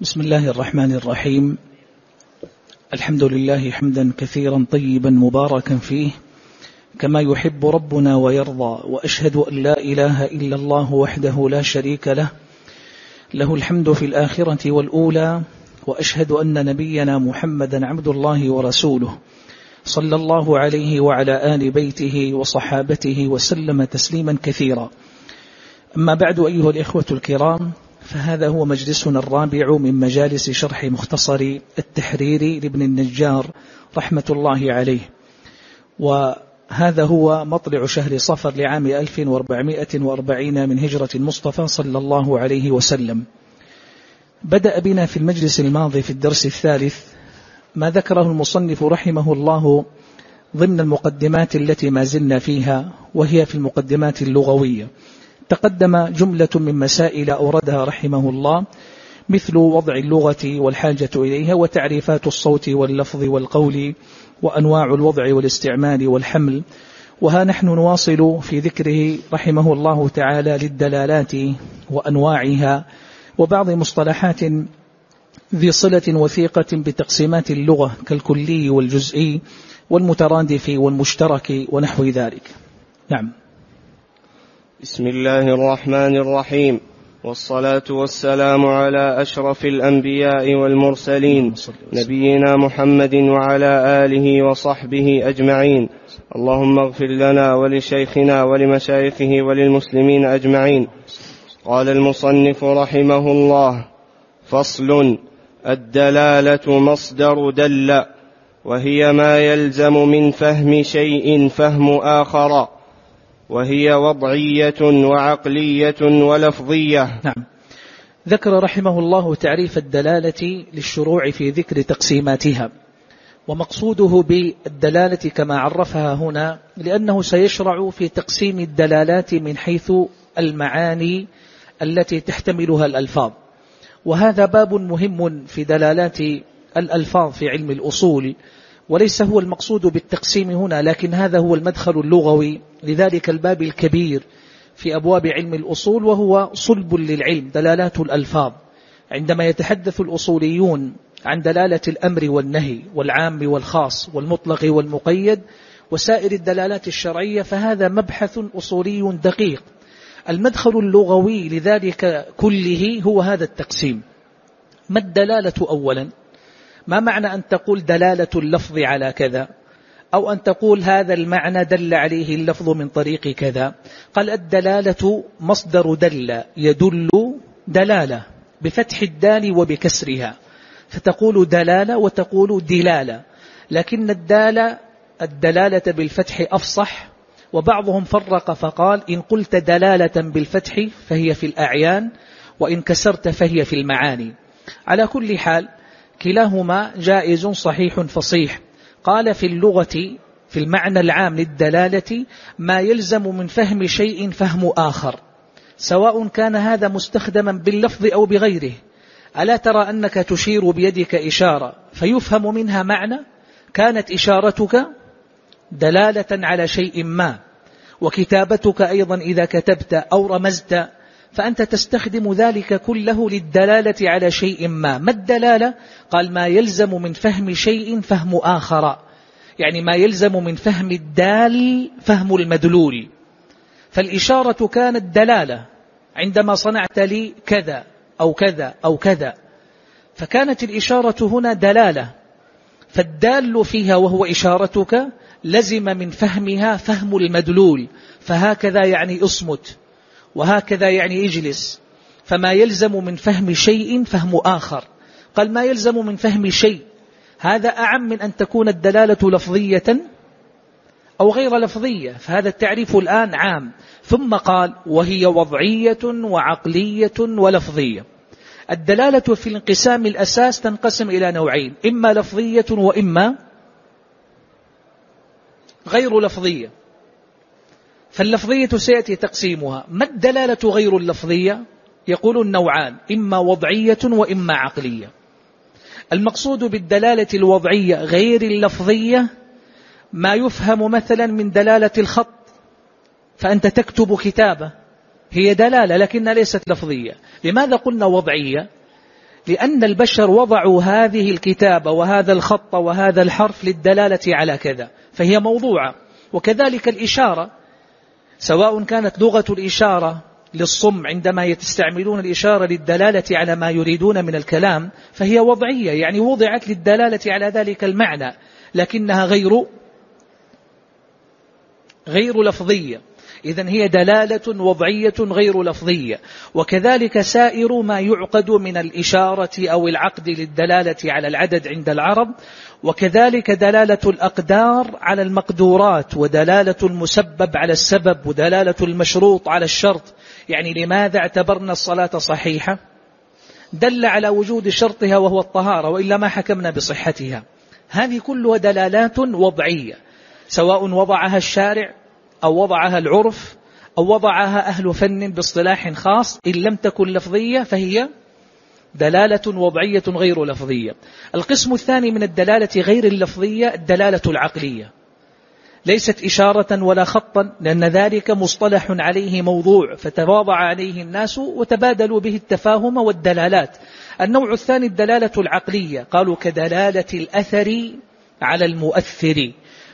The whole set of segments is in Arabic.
بسم الله الرحمن الرحيم. الحمد لله حمدا كثيرا طيبا مباركا فيه. كما يحب ربنا ويرضى وأشهد أن لا إله إلا الله وحده لا شريك له. له الحمد في الآخرة والأولى وأشهد أن نبينا محمدا عبد الله ورسوله. صلى الله عليه وعلى آل بيته وصحابته وسلم تسليما كثيرا. أما بعد أيها الإخوة الكرام فهذا هو مجلسنا الرابع من مجالس شرح مختصر التحرير لابن النجار رحمة الله عليه. وهذا هو مطلع شهر صفر لعام 1440 من هجرة المصطفى صلى الله عليه وسلم. بدأ بنا في المجلس الماضي في الدرس الثالث ما ذكره المصنف رحمه الله ضمن المقدمات التي ما زلنا فيها وهي في المقدمات اللغوية. تقدم جملة من مسائل أوردها رحمه الله مثل وضع اللغة والحاجة إليها وتعريفات الصوت واللفظ والقول وأنواع الوضع والاستعمال والحمل وها نحن نواصل في ذكره رحمه الله تعالى للدلالات وأنواعها وبعض مصطلحات ذي صلة وثيقة بتقسيمات اللغة كالكلي والجزئي والمترادف والمشترك ونحو ذلك. نعم. بسم الله الرحمن الرحيم. والصلاة والسلام على أشرف الأنبياء والمرسلين نبينا محمد وعلى آله وصحبه أجمعين. اللهم اغفر لنا ولشيخنا ولمشايخه وللمسلمين أجمعين. قال المصنف رحمه الله فصل الدلالة مصدر دل وهي ما يلزم من فهم شيء فهم آخر. وهي وضعية وعقلية ولفظية. نعم. ذكر رحمه الله تعريف الدلالة للشروع في ذكر تقسيماتها ومقصوده بالدلالة كما عرفها هنا لأنه سيشرع في تقسيم الدلالات من حيث المعاني التي تحتملها الألفاظ. وهذا باب مهم في دلالات الألفاظ في علم الأصول وليس هو المقصود بالتقسيم هنا لكن هذا هو المدخل اللغوي لذلك الباب الكبير في أبواب علم الأصول وهو صلب للعلم دلالات الألفاظ. عندما يتحدث الأصوليون عن دلالة الأمر والنهي والعام والخاص والمطلق والمقيد وسائر الدلالات الشرعية فهذا مبحث أصولي دقيق. المدخل اللغوي لذلك كله هو هذا التقسيم. ما الدلالة أولا؟ ما معنى أن تقول دلالة اللفظ على كذا؟ أو أن تقول هذا المعنى دل عليه اللفظ من طريق كذا؟ قال الدلالة مصدر دل يدل دلالة بفتح الدال وبكسرها. فتقول دلالة وتقول دلالة. لكن الدالة الدلالة بالفتح أفصح وبعضهم فرق فقال إن قلت دلالة بالفتح فهي في الأعيان وإن كسرت فهي في المعاني. على كل حال كلاهما جائز صحيح فصيح. قال في اللغة في المعنى العام للدلالة ما يلزم من فهم شيء فهم آخر. سواء كان هذا مستخدما باللفظ أو بغيره. ألا ترى أنك تشير بيدك إشارة فيفهم منها معنى؟ كانت إشارتك دلالة على شيء ما. وكتابتك أيضا إذا كتبت أو رمزت فأنت تستخدم ذلك كله للدلالة على شيء ما. ما الدلالة؟ قال ما يلزم من فهم شيء فهم آخر. يعني ما يلزم من فهم الدال فهم المدلول. فالإشارة كانت دلالة. عندما صنعت لي كذا أو كذا أو كذا. فكانت الإشارة هنا دلالة. فالدال فيها وهو إشارتك لزم من فهمها فهم المدلول. فهكذا يعني اصمت وهكذا يعني إجلس. فما يلزم من فهم شيء فهم آخر. قال ما يلزم من فهم شيء. هذا أعم من أن تكون الدلالة لفظية أو غير لفظية. فهذا التعريف الآن عام. ثم قال وهي وضعية وعقلية ولفظية. الدلالة في الانقسام الأساس تنقسم إلى نوعين. إما لفظية وإما غير لفظية. فاللفظية سيأتي تقسيمها. ما الدلالة غير اللفظية؟ يقول النوعان إما وضعية وإما عقلية. المقصود بالدلالة الوضعية غير اللفظية ما يفهم مثلا من دلالة الخط. فأنت تكتب كتابة. هي دلالة لكنها ليست لفظية. لماذا قلنا وضعية؟ لأن البشر وضعوا هذه الكتابة وهذا الخط وهذا الحرف للدلالة على كذا. فهي موضوعة. وكذلك الإشارة. سواء كانت لغة الإشارة للصم عندما يستعملون الإشارة للدلالة على ما يريدون من الكلام فهي وضعية يعني وضعت للدلالة على ذلك المعنى لكنها غير غير لفظية. إذا هي دلالة وضعية غير لفظية. وكذلك سائر ما يعقد من الإشارة أو العقد للدلالة على العدد عند العرب وكذلك دلالة الأقدار على المقدورات ودلالة المسبب على السبب ودلالة المشروط على الشرط. يعني لماذا اعتبرنا الصلاة صحيحة؟ دل على وجود شرطها وهو الطهارة وإلا ما حكمنا بصحتها. هذه كلها دلالات وضعية سواء وضعها الشارع أو وضعها العرف أو وضعها أهل فن باصطلاح خاص إن لم تكن لفظية فهي دلالة وضعية غير لفظية. القسم الثاني من الدلالة غير اللفظية الدلالة العقلية. ليست إشارة ولا خطا لأن ذلك مصطلح عليه موضوع فتواضع عليه الناس وتبادلوا به التفاهم والدلالات. النوع الثاني الدلالة العقلية قالوا كدلالة الأثر على المؤثر.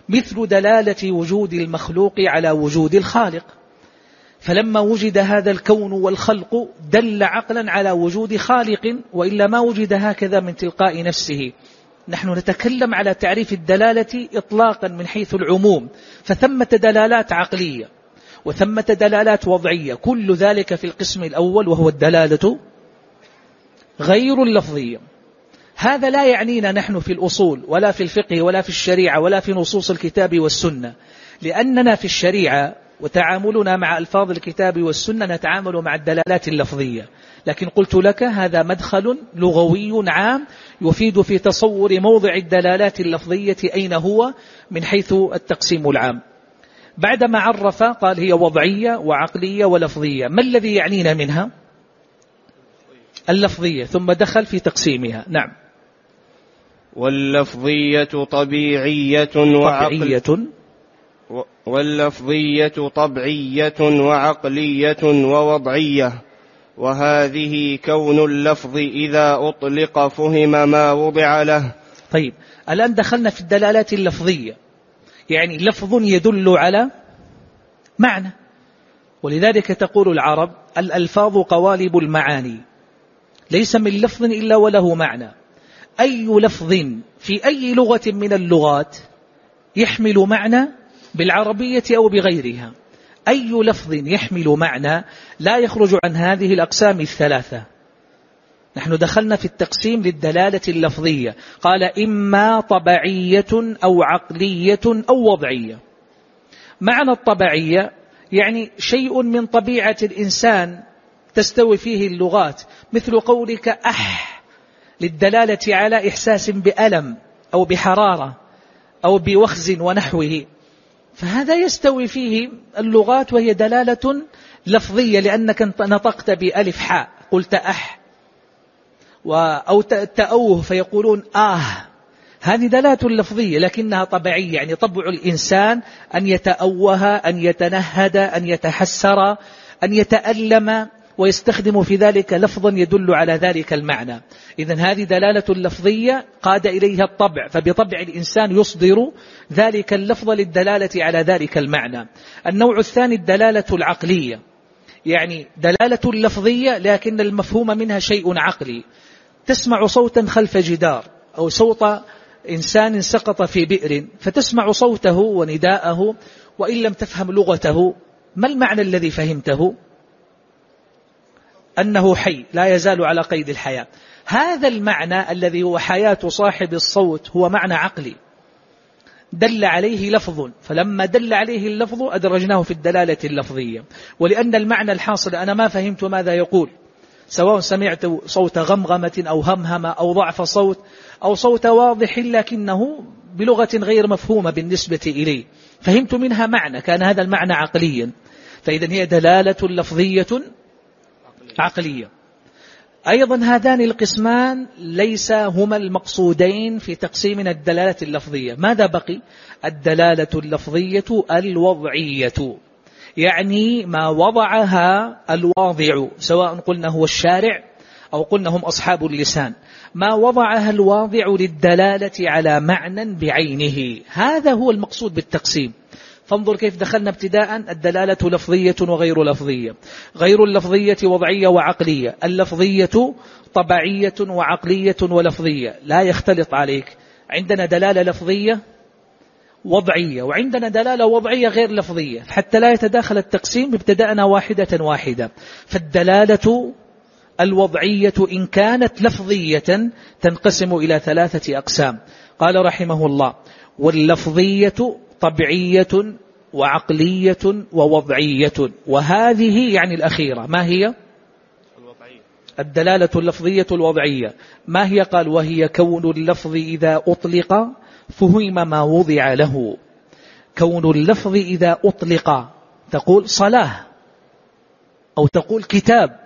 مثل دلالة وجود المخلوق على وجود الخالق. فلما وجد هذا الكون والخلق دل عقلا على وجود خالق وإلا ما وجد هكذا من تلقاء نفسه. نحن نتكلم على تعريف الدلالة إطلاقا من حيث العموم. فثمة دلالات عقلية وثمة دلالات وضعية. كل ذلك في القسم الأول وهو الدلالة غير اللفظية. هذا لا يعنينا نحن في الأصول ولا في الفقه ولا في الشريعة ولا في نصوص الكتاب والسنة. لأننا في الشريعة وتعاملنا مع ألفاظ الكتاب والسنة نتعامل مع الدلالات اللفظية. لكن قلت لك هذا مدخل لغوي عام يفيد في تصور موضع الدلالات اللفظية أين هو من حيث التقسيم العام. بعدما عرف قال هي وضعية وعقلية ولفظية. ما الذي يعنينا منها؟ اللفظية ثم دخل في تقسيمها. نعم. واللفظية طبيعية وعقلية واللفظية طبعية وعقلية ووضعية. وهذه كون اللفظ إذا أطلق فهم ما وضع له. طيب الآن دخلنا في الدلالات اللفظية. يعني لفظ يدل على معنى. ولذلك تقول العرب الألفاظ قوالب المعاني. ليس من لفظ إلا وله معنى. أي لفظ في أي لغة من اللغات يحمل معنى بالعربية أو بغيرها. أي لفظ يحمل معنى لا يخرج عن هذه الأقسام الثلاثة. نحن دخلنا في التقسيم للدلالة اللفظية. قال إما طبعية أو عقلية أو وضعية. معنى الطبعية يعني شيء من طبيعة الإنسان تستوي فيه اللغات مثل قولك أح. للدلالة على إحساس بألم أو بحرارة أو بوخز ونحوه. فهذا يستوي فيه اللغات وهي دلالة لفظية لأنك نطقت بألف حاء قلت أح أو تأوه فيقولون آه. هذه دلالة لفظية لكنها طبيعية. يعني طبع الإنسان أن يتأوه أن يتنهد أن يتحسر أن يتألم ويستخدم في ذلك لفظا يدل على ذلك المعنى. إذا هذه دلالة لفظية قاد إليها الطبع فبطبع الإنسان يصدر ذلك اللفظ للدلالة على ذلك المعنى. النوع الثاني الدلالة العقلية. يعني دلالة لفظية لكن المفهوم منها شيء عقلي. تسمع صوتا خلف جدار أو صوت إنسان سقط في بئر فتسمع صوته ونداءه وإن لم تفهم لغته ما المعنى الذي فهمته؟ أنه حي لا يزال على قيد الحياة. هذا المعنى الذي هو حياة صاحب الصوت هو معنى عقلي. دل عليه لفظ فلما دل عليه اللفظ أدرجناه في الدلالة اللفظية. ولأن المعنى الحاصل أنا ما فهمت ماذا يقول. سواء سمعت صوت غمغمة أو همهمة أو ضعف صوت أو صوت واضح لكنه بلغة غير مفهومة بالنسبة إليه فهمت منها معنى كان هذا المعنى عقليا. فإذا هي دلالة لفظية عقلية. أيضا هذان القسمان ليس هما المقصودين في تقسيمنا الدلالة اللفظية. ماذا بقي؟ الدلالة اللفظية الوضعية. يعني ما وضعها الواضع سواء قلنا هو الشارع أو قلنا هم أصحاب اللسان. ما وضعها الواضع للدلالة على معنى بعينه. هذا هو المقصود بالتقسيم. فانظر كيف دخلنا ابتداء. الدلالة لفظية وغير لفظية. غير اللفظية وضعية وعقلية. اللفظية طبعية وعقلية ولفظية. لا يختلط عليك. عندنا دلالة لفظية وضعية وعندنا دلالة وضعية غير لفظية. حتى لا يتداخل التقسيم ابتدأنا واحدة واحدة. فالدلالة الوضعية إن كانت لفظية تنقسم إلى ثلاثة أقسام. قال رحمه الله واللفظية طبيعية وعقلية ووضعية. وهذه يعني الأخيرة ما هي؟ الدلالة اللفظية الوضعية. ما هي؟ قال وهي كون اللفظ إذا أطلق فهم ما وضع له. كون اللفظ إذا أطلق تقول صلاة أو تقول كتاب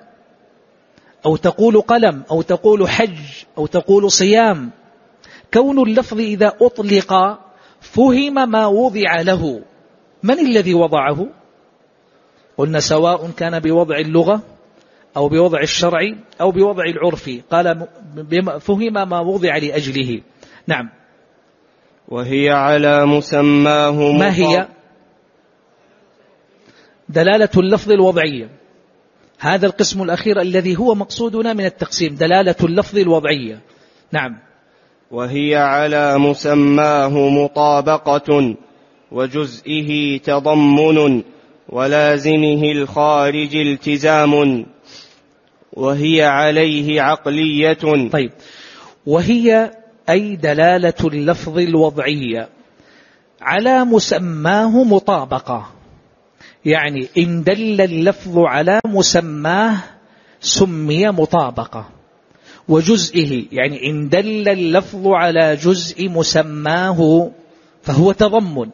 أو تقول قلم أو تقول حج أو تقول صيام. كون اللفظ إذا أطلق فهم ما وضع له. من الذي وضعه؟ قلنا سواء كان بوضع اللغة أو بوضع الشرع أو بوضع العرف. قال فهم ما وضع لأجله. نعم. وهي على مسماه ما هي؟ دلالة اللفظ الوضعية هذا القسم الأخير الذي هو مقصودنا من التقسيم دلالة اللفظ الوضعية نعم. وهي على مسماه مطابقة. وجزئه تضمن ولازمه الخارج التزام وهي عليه عقلية. طيب وهي أي دلالة اللفظ الوضعية؟ على مسماه مطابقة. يعني إن دل اللفظ على مسماه سمي مطابقة. وجزئه يعني إن دل اللفظ على جزء مسماه فهو تضمن.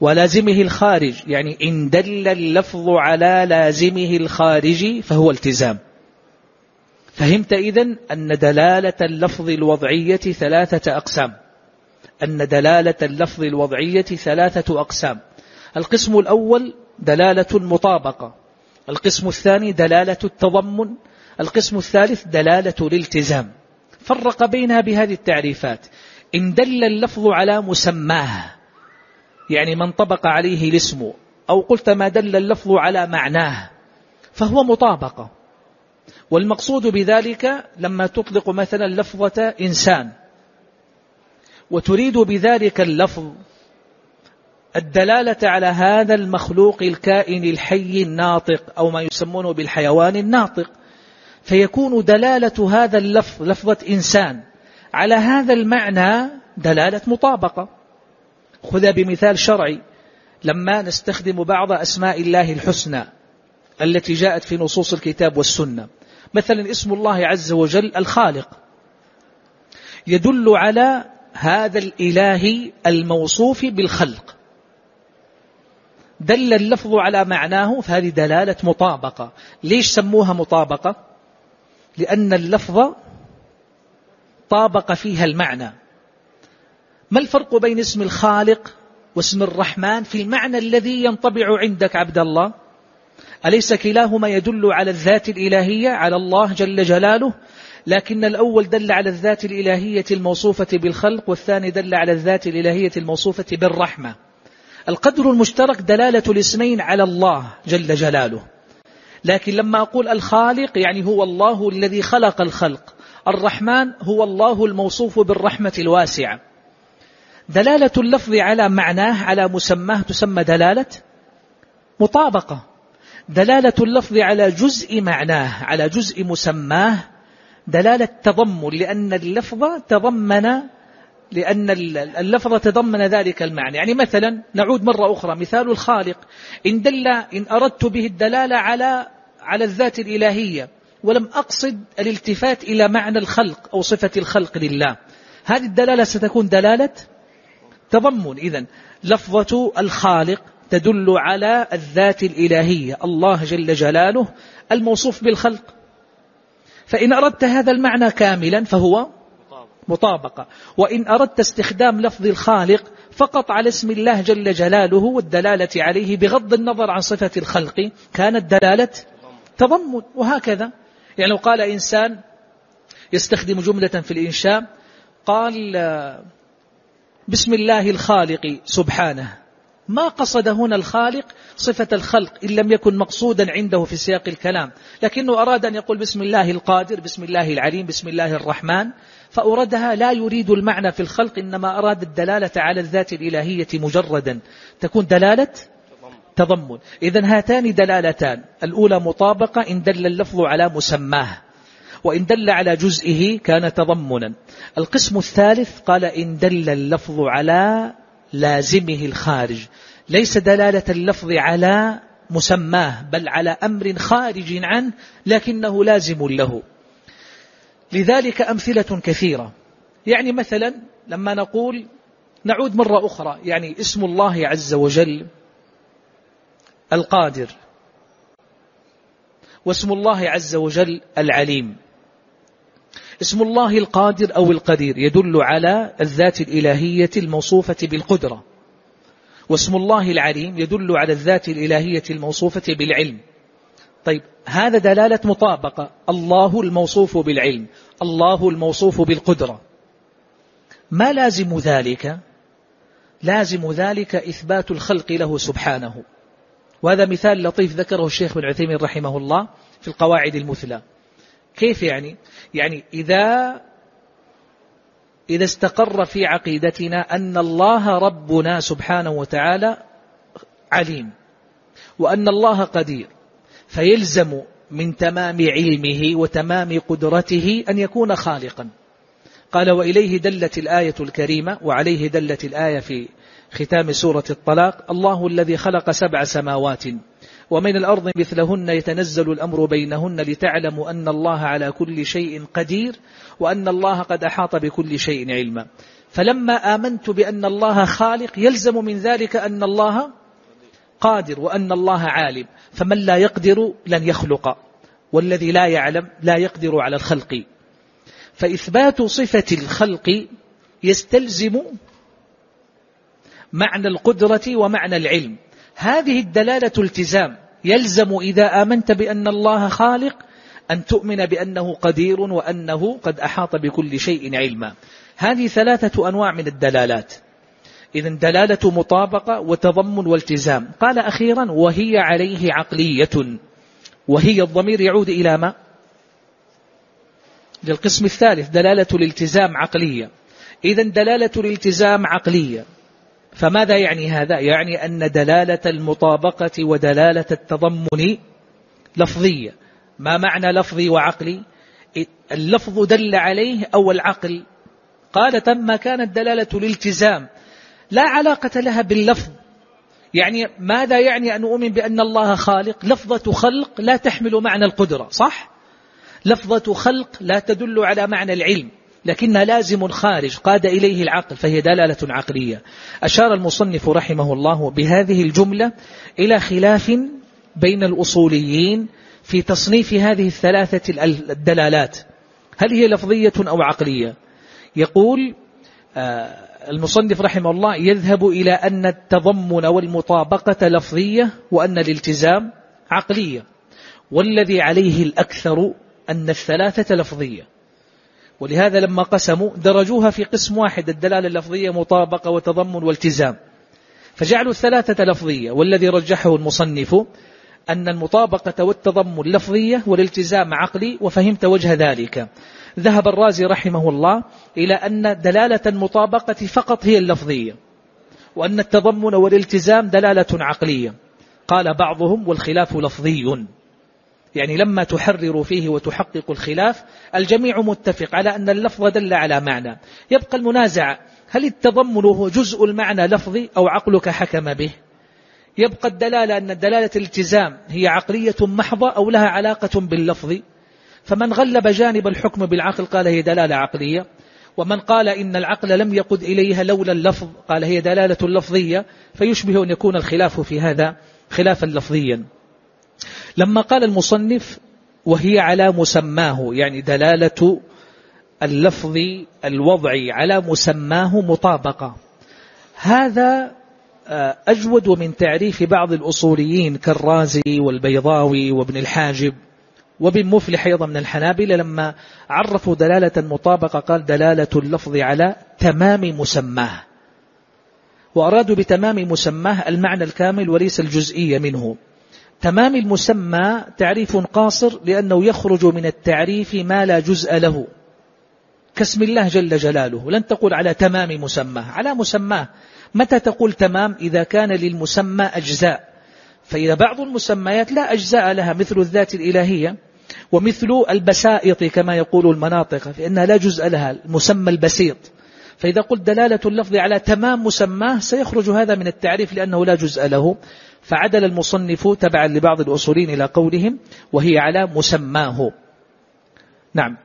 ولازمه الخارج. يعني إن دل اللفظ على لازمه الخارج فهو التزام. فهمت إذن أن دلالة اللفظ الوضعية ثلاثة أقسام. أن دلالة اللفظ الوضعية ثلاثة أقسام. القسم الأول دلالة مطابقة. القسم الثاني دلالة التضمن. القسم الثالث دلالة الالتزام. فرق بينها بهذه التعريفات. إن دل اللفظ على مسماه يعني من طبق عليه الاسم أو قلت ما دل اللفظ على معناه فهو مطابقة. والمقصود بذلك لما تطلق مثلا لفظة إنسان. وتريد بذلك اللفظ الدلالة على هذا المخلوق الكائن الحي الناطق أو ما يسمونه بالحيوان الناطق. فيكون دلالة هذا اللفظ لفظة إنسان على هذا المعنى دلالة مطابقة. خذ بمثال شرعي. لما نستخدم بعض أسماء الله الحسنى التي جاءت في نصوص الكتاب والسنة. مثلا اسم الله عز وجل الخالق. يدل على هذا الإله الموصوف بالخلق. دل اللفظ على معناه فهذه دلالة مطابقة. ليش سموها مطابقة؟ لأن اللفظ طابق فيها المعنى. ما الفرق بين اسم الخالق واسم الرحمن في المعنى الذي ينطبع عندك عبد الله؟ أليس كلاهما يدل على الذات الإلهية؟ على الله جل جلاله. لكن الأول دل على الذات الإلهية الموصوفة بالخلق والثاني دل على الذات الإلهية الموصوفة بالرحمة. القدر المشترك دلالة الاسمين على الله جل جلاله. لكن لما أقول الخالق يعني هو الله الذي خلق الخلق. الرحمن هو الله الموصوف بالرحمة الواسعة. دلالة اللفظ على معناه على مسماه تسمى دلالة مطابقة. دلالة اللفظ على جزء معناه على جزء مسماه دلالة تضمن لأن اللفظ تضمن لأن اللفظ تضمن ذلك المعنى. يعني مثلا نعود مرة أخرى مثال الخالق. إن دل إن أردت به الدلالة على على الذات الإلهية ولم أقصد الالتفات إلى معنى الخلق أو صفة الخلق لله. هذه الدلالة ستكون دلالة تضمن. إذن لفظة الخالق تدل على الذات الإلهية. الله جل جلاله الموصوف بالخلق. فإن أردت هذا المعنى كاملا فهو مطابقة. وإن أردت استخدام لفظ الخالق فقط على اسم الله جل جلاله والدلالة عليه بغض النظر عن صفة الخلق كانت دلالة تضمن. وهكذا يعني لو قال إنسان يستخدم جملة في الإنشاء قال بسم الله الخالق سبحانه. ما قصد هنا الخالق صفة الخلق إن لم يكن مقصودا عنده في سياق الكلام. لكنه أراد أن يقول بسم الله القادر بسم الله العليم بسم الله الرحمن. فأوردها لا يريد المعنى في الخلق إنما أراد الدلالة على الذات الإلهية مجردا. تكون دلالة تضمن. إذا هاتان دلالتان. الأولى مطابقة إن دل اللفظ على مسماه. وإن دل على جزئه كان تضمنا. القسم الثالث قال إن دل اللفظ على لازمه الخارج. ليس دلالة اللفظ على مسماه بل على أمر خارج عنه لكنه لازم له. لذلك أمثلة كثيرة. يعني مثلا لما نقول نعود مرة أخرى يعني اسم الله عز وجل القادر واسم الله عز وجل العليم. اسم الله القادر أو القدير يدل على الذات الإلهية الموصوفة بالقدرة. واسم الله العليم يدل على الذات الإلهية الموصوفة بالعلم. طيب هذا دلالة مطابقة. الله الموصوف بالعلم الله الموصوف بالقدرة. ما لازم ذلك؟ لازم ذلك إثبات الخلق له سبحانه. وهذا مثال لطيف ذكره الشيخ بن عثيمين رحمه الله في القواعد المثلى. كيف يعني؟ يعني إذا إذا استقر في عقيدتنا أن الله ربنا سبحانه وتعالى عليم وأن الله قدير فيلزم من تمام علمه وتمام قدرته أن يكون خالقا. قال وإليه دلت الآية الكريمة وعليه دلت الآية في ختام سورة الطلاق الله الذي خلق سبع سماوات ومن الأرض مثلهن يتنزل الأمر بينهن لتعلموا أن الله على كل شيء قدير وأن الله قد أحاط بكل شيء علما. فلما آمنت بأن الله خالق يلزم من ذلك أن الله قادر وأن الله عالم. فمن لا يقدر لن يخلق. والذي لا يعلم لا يقدر على الخلق. فإثبات صفة الخلق يستلزم معنى القدرة ومعنى العلم. هذه الدلالة التزام. يلزم إذا آمنت بأن الله خالق أن تؤمن بأنه قدير وأنه قد أحاط بكل شيء علما. هذه ثلاثة أنواع من الدلالات. إذا دلالة مطابقة وتضمن والتزام. قال أخيرا وهي عليه عقلية. وهي الضمير يعود إلى ما؟ للقسم الثالث دلالة الالتزام عقلية. إذا دلالة الالتزام عقلية. فماذا يعني هذا؟ يعني أن دلالة المطابقة ودلالة التضمن لفظية. ما معنى لفظي وعقلي؟ اللفظ دل عليه أو العقل؟ قال تم كانت دلالة الالتزام لا علاقة لها باللفظ. يعني ماذا يعني أن أؤمن بأن الله خالق؟ لفظة خلق لا تحمل معنى القدرة صح؟ لفظة خلق لا تدل على معنى العلم. لكنها لازم خارج قاد إليه العقل فهي دلالة عقلية. أشار المصنف رحمه الله بهذه الجملة إلى خلاف بين الأصوليين في تصنيف هذه الثلاثة الدلالات. هل هي لفظية أو عقلية؟ يقول آه، المصنف رحمه الله يذهب إلى أن التضمن والمطابقة لفظية وأن الالتزام عقلية والذي عليه الأكثر أن الثلاثة لفظية. ولهذا لما قسموا درجوها في قسم واحد الدلالة اللفظية مطابقة وتضمن والتزام. فجعلوا الثلاثة لفظية والذي رجحه المصنف أن المطابقة والتضمن لفظية والالتزام عقلي وفهمت وجه ذلك. ذهب الرازي رحمه الله إلى أن دلالة المطابقة فقط هي اللفظية وأن التضمن والالتزام دلالة عقلية. قال بعضهم والخلاف لفظي. يعني لما تحرر فيه وتحقق الخلاف الجميع متفق على أن اللفظ دل على معنى. يبقى المنازع هل التضمن هو جزء المعنى لفظي أو عقلك حكم به؟ يبقى الدلالة أن دلالة الالتزام هي عقلية محضة أو لها علاقة باللفظ. فمن غلب جانب الحكم بالعقل قال هي دلالة عقلية. ومن قال إن العقل لم يقد إليها لولا اللفظ قال هي دلالة لفظية فيشبه أن يكون الخلاف في هذا خلافا لفظيا. لما قال المصنف وهي على مسماه يعني دلالة اللفظ الوضعي على مسماه مطابقة. هذا آه، أجود من تعريف بعض الأصوليين كالرازي والبيضاوي وابن الحاجب وابن مفلح أيضا من الحنابلة لما عرفوا دلالة المطابقة قال دلالة اللفظ على تمام مسماه. وأرادوا بتمام مسماه المعنى الكامل وليس الجزئية منه. تمام المسمى تعريف قاصر لأنه يخرج من التعريف ما لا جزء له. كاسم الله جل جلاله. لن تقول على تمام مسماه على مسماه متى تقول تمام؟ إذا كان للمسمى أجزاء. فإذا بعض المسميات لا أجزاء لها مثل الذات الإلهية ومثل البسائط كما يقول المناطق فإنها لا جزء لها المسمى البسيط. فإذا قلت دلالة اللفظ على تمام مسماه سيخرج هذا من التعريف لأنه لا جزء له. فعدل المصنف تبعا لبعض الأصولين إلى قولهم وهي على مسماه. نعم.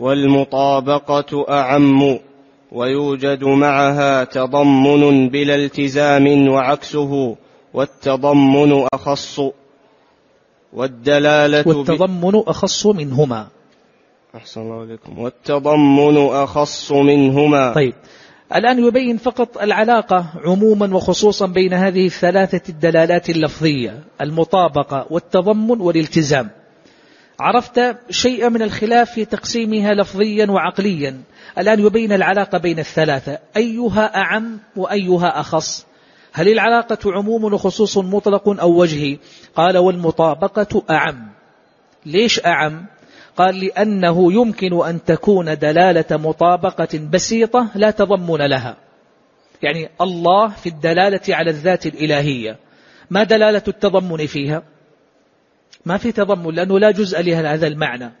والمطابقة أعم ويوجد معها تضمن بلا التزام وعكسه والتضمن أخص والدلالة والتضمن أخص منهما. أحسن الله عليكم. والتضمن أخص منهما. طيب. الآن يبين فقط العلاقة عموما وخصوصا بين هذه الثلاثة الدلالات اللفظية المطابقة والتضمن والالتزام. عرفت شيئا من الخلاف في تقسيمها لفظيا وعقليا. الآن يبين العلاقة بين الثلاثة. أيها أعم وأيها أخص. هل العلاقة عموم وخصوص مطلق أو وجهي؟ قال والمطابقة أعم. ليش أعم؟ قال لأنه يمكن أن تكون دلالة مطابقة بسيطة لا تضمن لها. يعني الله في الدلالة على الذات الإلهية. ما دلالة التضمن فيها؟ ما في تضمن لأنه لا جزء لهذا المعنى.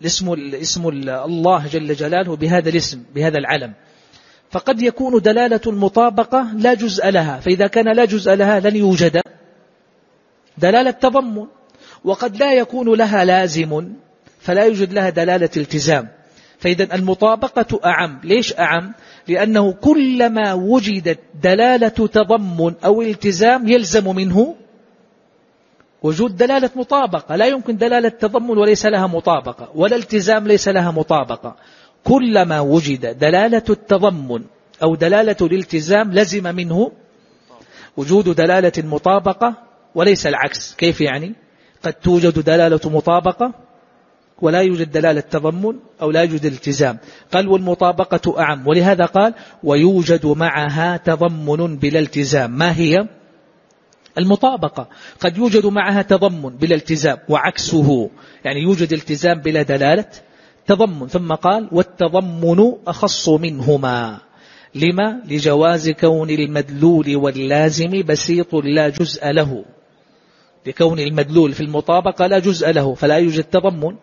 الاسم, الاسم الله جل جلاله بهذا الاسم بهذا العلم. فقد يكون دلالة المطابقة لا جزء لها. فإذا كان لا جزء لها لن يوجد دلالة تضمن. وقد لا يكون لها لازم فلا يوجد لها دلالة التزام. فإذا المطابقة أعم. ليش أعم؟ لأنه كلما وجدت دلالة تضمن أو التزام يلزم منه وجود دلالة مطابقة. لا يمكن دلالة تضمن وليس لها مطابقة. ولا التزام ليس لها مطابقة. كلما وجد دلالة التضمن أو دلالة الالتزام لزم منه وجود دلالة المطابقة وليس العكس. كيف يعني؟ قد توجد دلالة مطابقة ولا يوجد دلالة تضمن أو لا يوجد التزام. قال والمطابقة أعم. ولهذا قال ويوجد معها تضمن بلا التزام. ما هي؟ المطابقة. قد يوجد معها تضمن بلا التزام وعكسه. يعني يوجد التزام بلا دلالة تضمن. ثم قال والتضمن أخص منهما. لما؟ لجواز كون المدلول واللازم بسيط لا جزء له. لكون المدلول في المطابقة لا جزء له فلا يوجد تضمن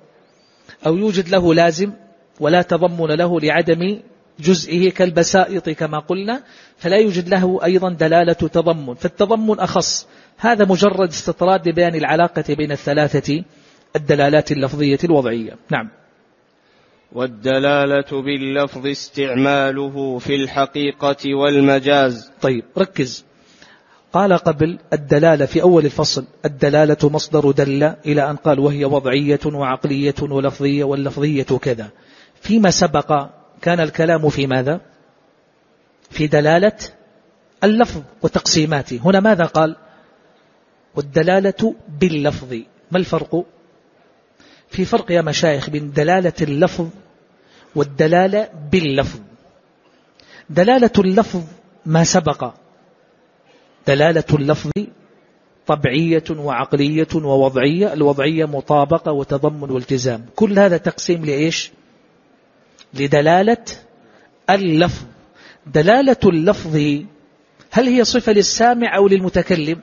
أو يوجد له لازم ولا تضمن له لعدم جزئه كالبسائط كما قلنا فلا يوجد له أيضا دلالة تضمن. فالتضمن أخص. هذا مجرد استطراد لبيان العلاقة بين الثلاثة الدلالات اللفظية الوضعية. نعم. والدلالة باللفظ استعماله في الحقيقة والمجاز. طيب ركز. قال قبل الدلالة في أول الفصل الدلالة مصدر دل إلى أن قال وهي وضعية وعقلية ولفظية واللفظية كذا. فيما سبق كان الكلام في ماذا؟ في دلالة اللفظ وتقسيماته هنا ماذا قال؟ والدلالة باللفظ. ما الفرق؟ في فرق يا مشايخ بين دلالة اللفظ والدلالة باللفظ. دلالة اللفظ ما سبق دلالة اللفظ طبعية وعقلية ووضعية الوضعية مطابقة وتضمن والتزام. كل هذا تقسيم لإيش؟ لدلالة اللفظ. دلالة اللفظ هل هي صفة للسامع أو للمتكلم؟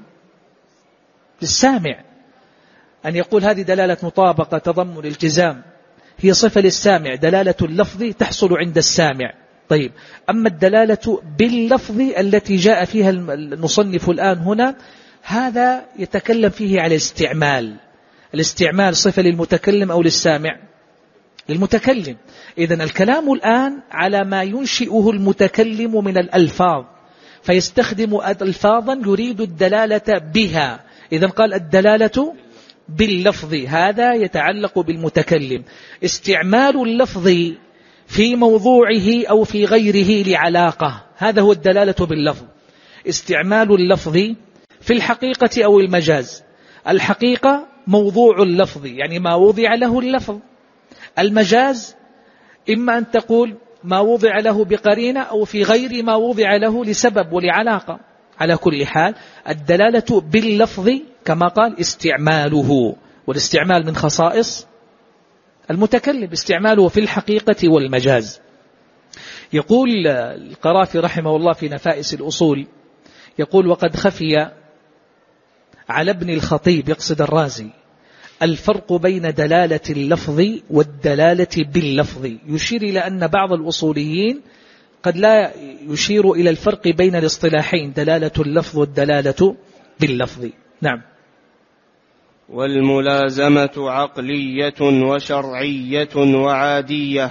للسامع. أن يقول هذه دلالة مطابقة تضمن التزام. هي صفة للسامع. دلالة اللفظ تحصل عند السامع. طيب أما الدلالة باللفظ التي جاء فيها المصنف الآن هنا هذا يتكلم فيه على الاستعمال. الاستعمال صفة للمتكلم أو للسامع. للمتكلم. إذا الكلام الآن على ما ينشئه المتكلم من الألفاظ. فيستخدم ألفاظا يريد الدلالة بها. إذا قال الدلالة باللفظ. هذا يتعلق بالمتكلم. استعمال اللفظ في موضوعه أو في غيره لعلاقة. هذا هو الدلالة باللفظ. استعمال اللفظ في الحقيقة أو المجاز. الحقيقة موضوع اللفظ يعني ما وضع له اللفظ. المجاز إما أن تقول ما وضع له بقرينة أو في غير ما وضع له لسبب ولعلاقة. على كل حال الدلالة باللفظ كما قال استعماله. والاستعمال من خصائص المتكلم استعماله في الحقيقة والمجاز. يقول القرافي رحمه الله في نفائس الأصول يقول وقد خفي على ابن الخطيب يقصد الرازي الفرق بين دلالة اللفظ والدلالة باللفظ. يشير إلى أن بعض الأصوليين قد لا يشير إلى الفرق بين الاصطلاحين دلالة اللفظ والدلالة باللفظ. نعم. والملازمة عقلية وشرعية وعادية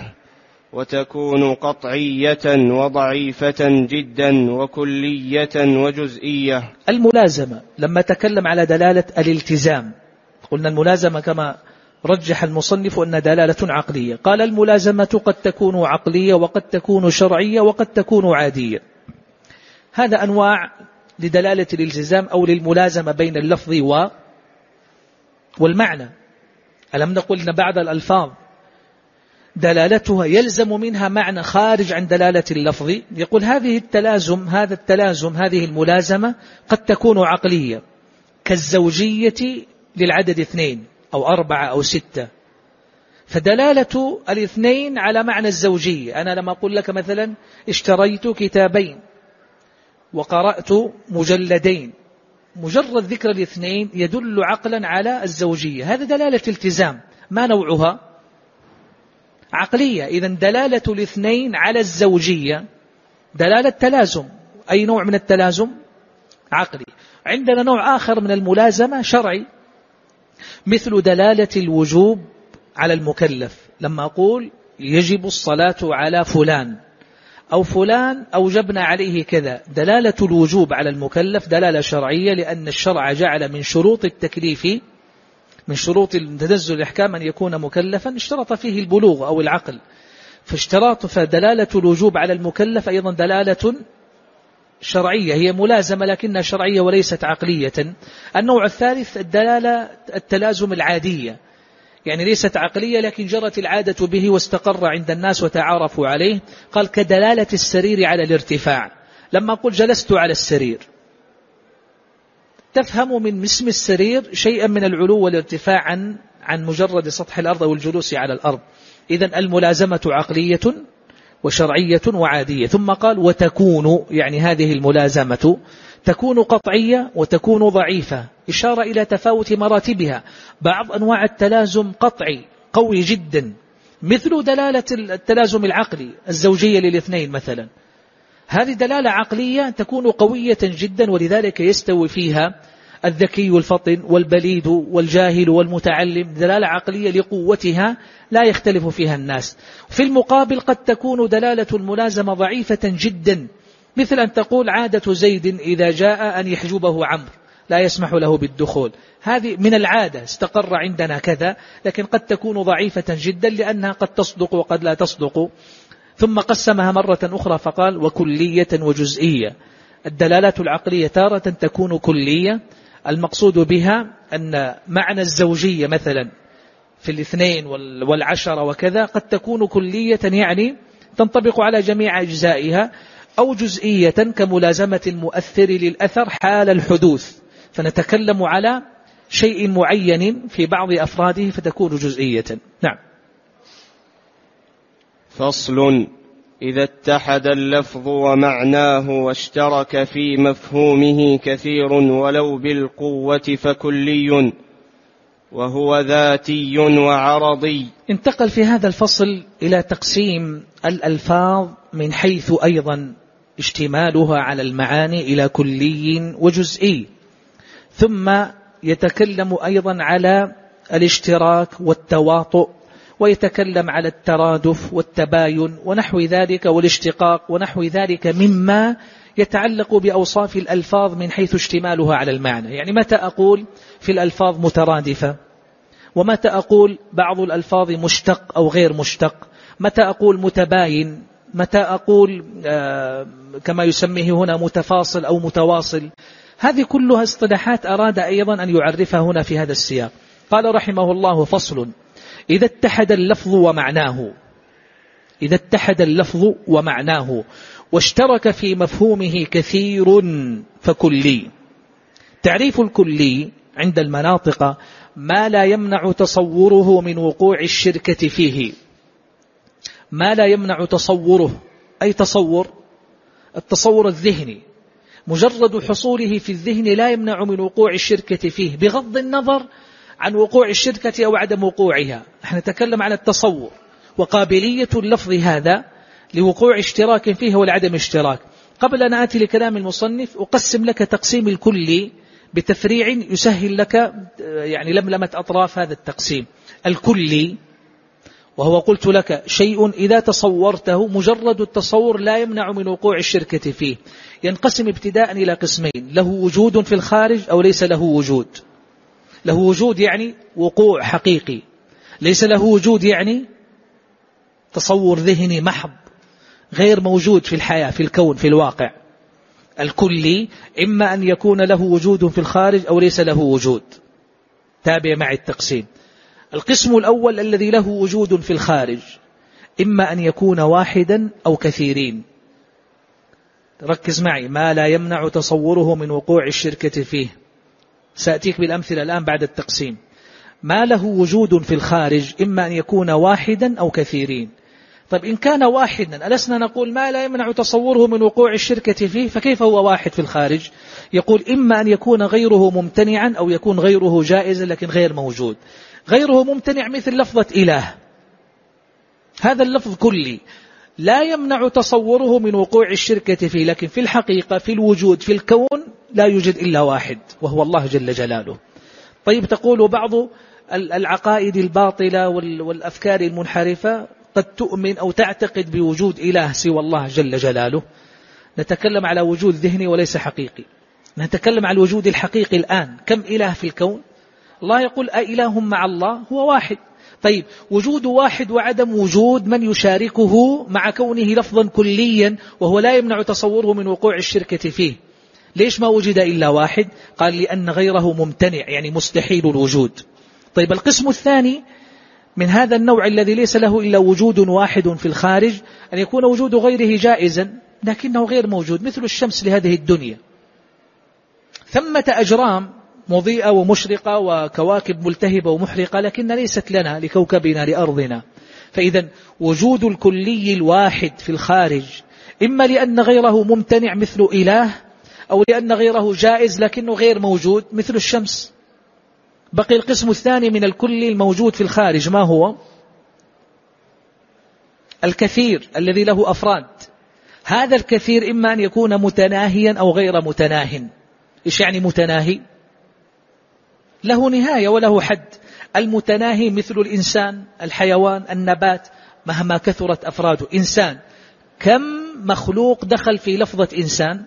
وتكون قطعية وضعيفة جدا وكلية وجزئية. الملازمة لما تكلم على دلالة الالتزام قلنا الملازمة كما رجح المصنف أن دلالة عقلية. قال الملازمة قد تكون عقلية وقد تكون شرعية وقد تكون عادية. هذا أنواع لدلالة الالتزام أو للملازمة بين اللفظ والمعنى. ألم نقل بعض الألفاظ دلالتها يلزم منها معنى خارج عن دلالة اللفظ؟ يقول هذه التلازم هذا التلازم هذه الملازمة قد تكون عقلية كالزوجية للعدد اثنين أو أربعة أو ستة. فدلالة الاثنين على معنى الزوجية. أنا لما أقول لك مثلا اشتريت كتابين وقرأت مجلدين مجرد ذكر الاثنين يدل عقلا على الزوجية. هذا دلالة التزام. ما نوعها؟ عقلية. إذا دلالة الاثنين على الزوجية. دلالة تلازم. أي نوع من التلازم؟ عقلي. عندنا نوع آخر من الملازمة شرعي. مثل دلالة الوجوب على المكلف. لما أقول يجب الصلاة على فلان. أو فلان أوجبنا عليه كذا. دلالة الوجوب على المكلف دلالة شرعية لأن الشرع جعل من شروط التكليف من شروط تنزل الإحكام أن يكون مكلفا اشترط فيه البلوغ أو العقل. فاشتراط فدلالة الوجوب على المكلف أيضا دلالة شرعية هي ملازمة لكنها شرعية وليست عقلية. النوع الثالث الدلالة التلازم العادية. يعني ليست عقلية لكن جرت العادة به واستقر عند الناس وتعارفوا عليه. قال كدلالة السرير على الارتفاع. لما قل جلست على السرير. تفهم من اسم السرير شيئا من العلو والارتفاع عن عن مجرد سطح الأرض والجلوس على الأرض. إذا الملازمة عقلية وشرعية وعادية. ثم قال وتكون يعني هذه الملازمة تكون قطعية وتكون ضعيفة. إشارة إلى تفاوت مراتبها. بعض أنواع التلازم قطعي قوي جدا. مثل دلالة التلازم العقلي الزوجية للاثنين مثلا. هذه دلالة عقلية تكون قوية جدا ولذلك يستوي فيها الذكي الفطن والبليد والجاهل والمتعلم. دلالة عقلية لقوتها لا يختلف فيها الناس. في المقابل قد تكون دلالة الملازمة ضعيفة جدا. مثل أن تقول عادة زيد إذا جاء أن يحجبه عمرو. لا يسمح له بالدخول. هذه من العادة استقر عندنا كذا لكن قد تكون ضعيفة جدا لأنها قد تصدق وقد لا تصدق. ثم قسمها مرة أخرى فقال وكلية وجزئية. الدلالات العقلية تارة تكون كلية. المقصود بها أن معنى الزوجية مثلا في الاثنين والعشرة وكذا قد تكون كلية يعني تنطبق على جميع أجزائها أو جزئية كملازمة المؤثر للأثر حال الحدوث. فنتكلم على شيء معين في بعض أفراده فتكون جزئية. نعم. فصل. إذا اتحد اللفظ ومعناه واشترك في مفهومه كثير ولو بالقوة فكلي وهو ذاتي وعرضي. انتقل في هذا الفصل إلى تقسيم الألفاظ من حيث أيضا اشتمالها على المعاني إلى كلي وجزئي. ثم يتكلم أيضا على الاشتراك والتواطؤ ويتكلم على الترادف والتباين ونحو ذلك والاشتقاق ونحو ذلك مما يتعلق بأوصاف الألفاظ من حيث اشتمالها على المعنى. يعني متى أقول في الألفاظ مترادفة؟ ومتى أقول بعض الألفاظ مشتق أو غير مشتق؟ متى أقول متباين؟ متى أقول آه، كما يسميه هنا متفاصل أو متواصل؟ هذه كلها اصطلاحات أراد أيضا أن يعرفها هنا في هذا السياق. قال رحمه الله فصل. إذا اتحد اللفظ ومعناه. إذا اتحد اللفظ ومعناه. واشترك في مفهومه كثير فكلي. تعريف الكلي عند المناطق ما لا يمنع تصوره من وقوع الشركة فيه. ما لا يمنع تصوره. أي تصور؟ التصور الذهني. مجرد حصوله في الذهن لا يمنع من وقوع الشركة فيه بغض النظر عن وقوع الشركة أو عدم وقوعها. نحن نتكلم على التصور وقابلية اللفظ هذا لوقوع اشتراك فيه ولعدم اشتراك. قبل أن آتي لكلام المصنف أقسم لك تقسيم الكلي بتفريع يسهل لك يعني لملمة أطراف هذا التقسيم. الكلي وهو قلت لك شيء إذا تصورته مجرد التصور لا يمنع من وقوع الشركة فيه. ينقسم ابتداء إلى قسمين. له وجود في الخارج أو ليس له وجود. له وجود يعني وقوع حقيقي. ليس له وجود يعني تصور ذهني محض غير موجود في الحياة في الكون في الواقع. الكلي إما أن يكون له وجود في الخارج أو ليس له وجود. تابع مع التقسيم. القسم الأول الذي له وجود في الخارج إما أن يكون واحدا أو كثيرين. ركز معي ما لا يمنع تصوره من وقوع الشركة فيه. سأتيك بالأمثلة الآن بعد التقسيم. ما له وجود في الخارج إما أن يكون واحدا أو كثيرين. طيب إن كان واحدا ألسنا نقول ما لا يمنع تصوره من وقوع الشركة فيه؟ فكيف هو واحد في الخارج؟ يقول إما أن يكون غيره ممتنعا أو يكون غيره جائزا لكن غير موجود. غيره ممتنع مثل لفظة إله. هذا اللفظ كلي. لا يمنع تصوره من وقوع الشركة فيه لكن في الحقيقة في الوجود في الكون لا يوجد إلا واحد وهو الله جل جلاله. طيب تقول بعض العقائد الباطلة والأفكار المنحرفة قد تؤمن أو تعتقد بوجود إله سوى الله جل جلاله. نتكلم على وجود ذهني وليس حقيقي. نتكلم على الوجود الحقيقي الآن. كم إله في الكون؟ الله يقول أإله مع الله هو واحد. طيب وجود واحد وعدم وجود من يشاركه مع كونه لفظا كليا وهو لا يمنع تصوره من وقوع الشركة فيه. ليش ما وجد إلا واحد؟ قال لأن غيره ممتنع يعني مستحيل الوجود. طيب القسم الثاني من هذا النوع الذي ليس له إلا وجود واحد في الخارج أن يكون وجود غيره جائزا لكنه غير موجود مثل الشمس لهذه الدنيا. ثمة أجرام مضيئة ومشرقة وكواكب ملتهبة ومحرقة لكن ليست لنا لكوكبنا لأرضنا. فإذا وجود الكلي الواحد في الخارج إما لأن غيره ممتنع مثل إله أو لأن غيره جائز لكنه غير موجود مثل الشمس. بقي القسم الثاني من الكل الموجود في الخارج ما هو؟ الكثير الذي له أفراد. هذا الكثير إما أن يكون متناهيا أو غير متناه. إيش يعني متناهي؟ له نهاية وله حد. المتناهي مثل الإنسان الحيوان النبات مهما كثرت أفراده. إنسان كم مخلوق دخل في لفظة إنسان؟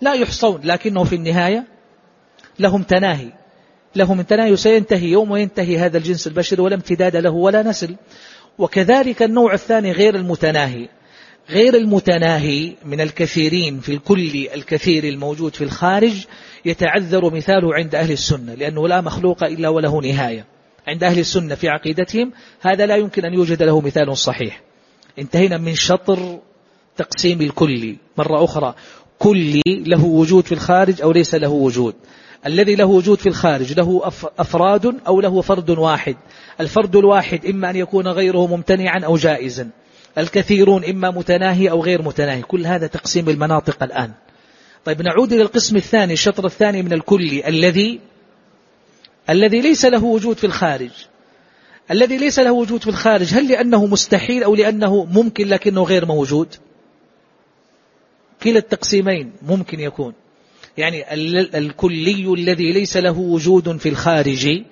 لا يحصون لكنه في النهاية لهم تناهي. لهم تناهي سينتهي يوم وينتهي هذا الجنس البشري ولا امتداد له ولا نسل. وكذلك النوع الثاني غير المتناهي. غير المتناهي من الكثيرين في الكل الكثير الموجود في الخارج يتعذر مثاله عند أهل السنة لأنه لا مخلوق إلا وله نهاية. عند أهل السنة في عقيدتهم هذا لا يمكن أن يوجد له مثال صحيح. انتهينا من شطر تقسيم الكل. مرة أخرى كل له وجود في الخارج أو ليس له وجود. الذي له وجود في الخارج له أفراد أو له فرد واحد. الفرد الواحد إما أن يكون غيره ممتنعا أو جائزا. الكثيرون إما متناهي أو غير متناهي. كل هذا تقسيم المناطق الآن. طيب نعود إلى القسم الثاني الشطر الثاني من الكلي الذي الذي ليس له وجود في الخارج. الذي ليس له وجود في الخارج هل لأنه مستحيل أو لأنه ممكن لكنه غير موجود؟ كلا التقسيمين ممكن يكون. يعني الكلي الذي ليس له وجود في الخارج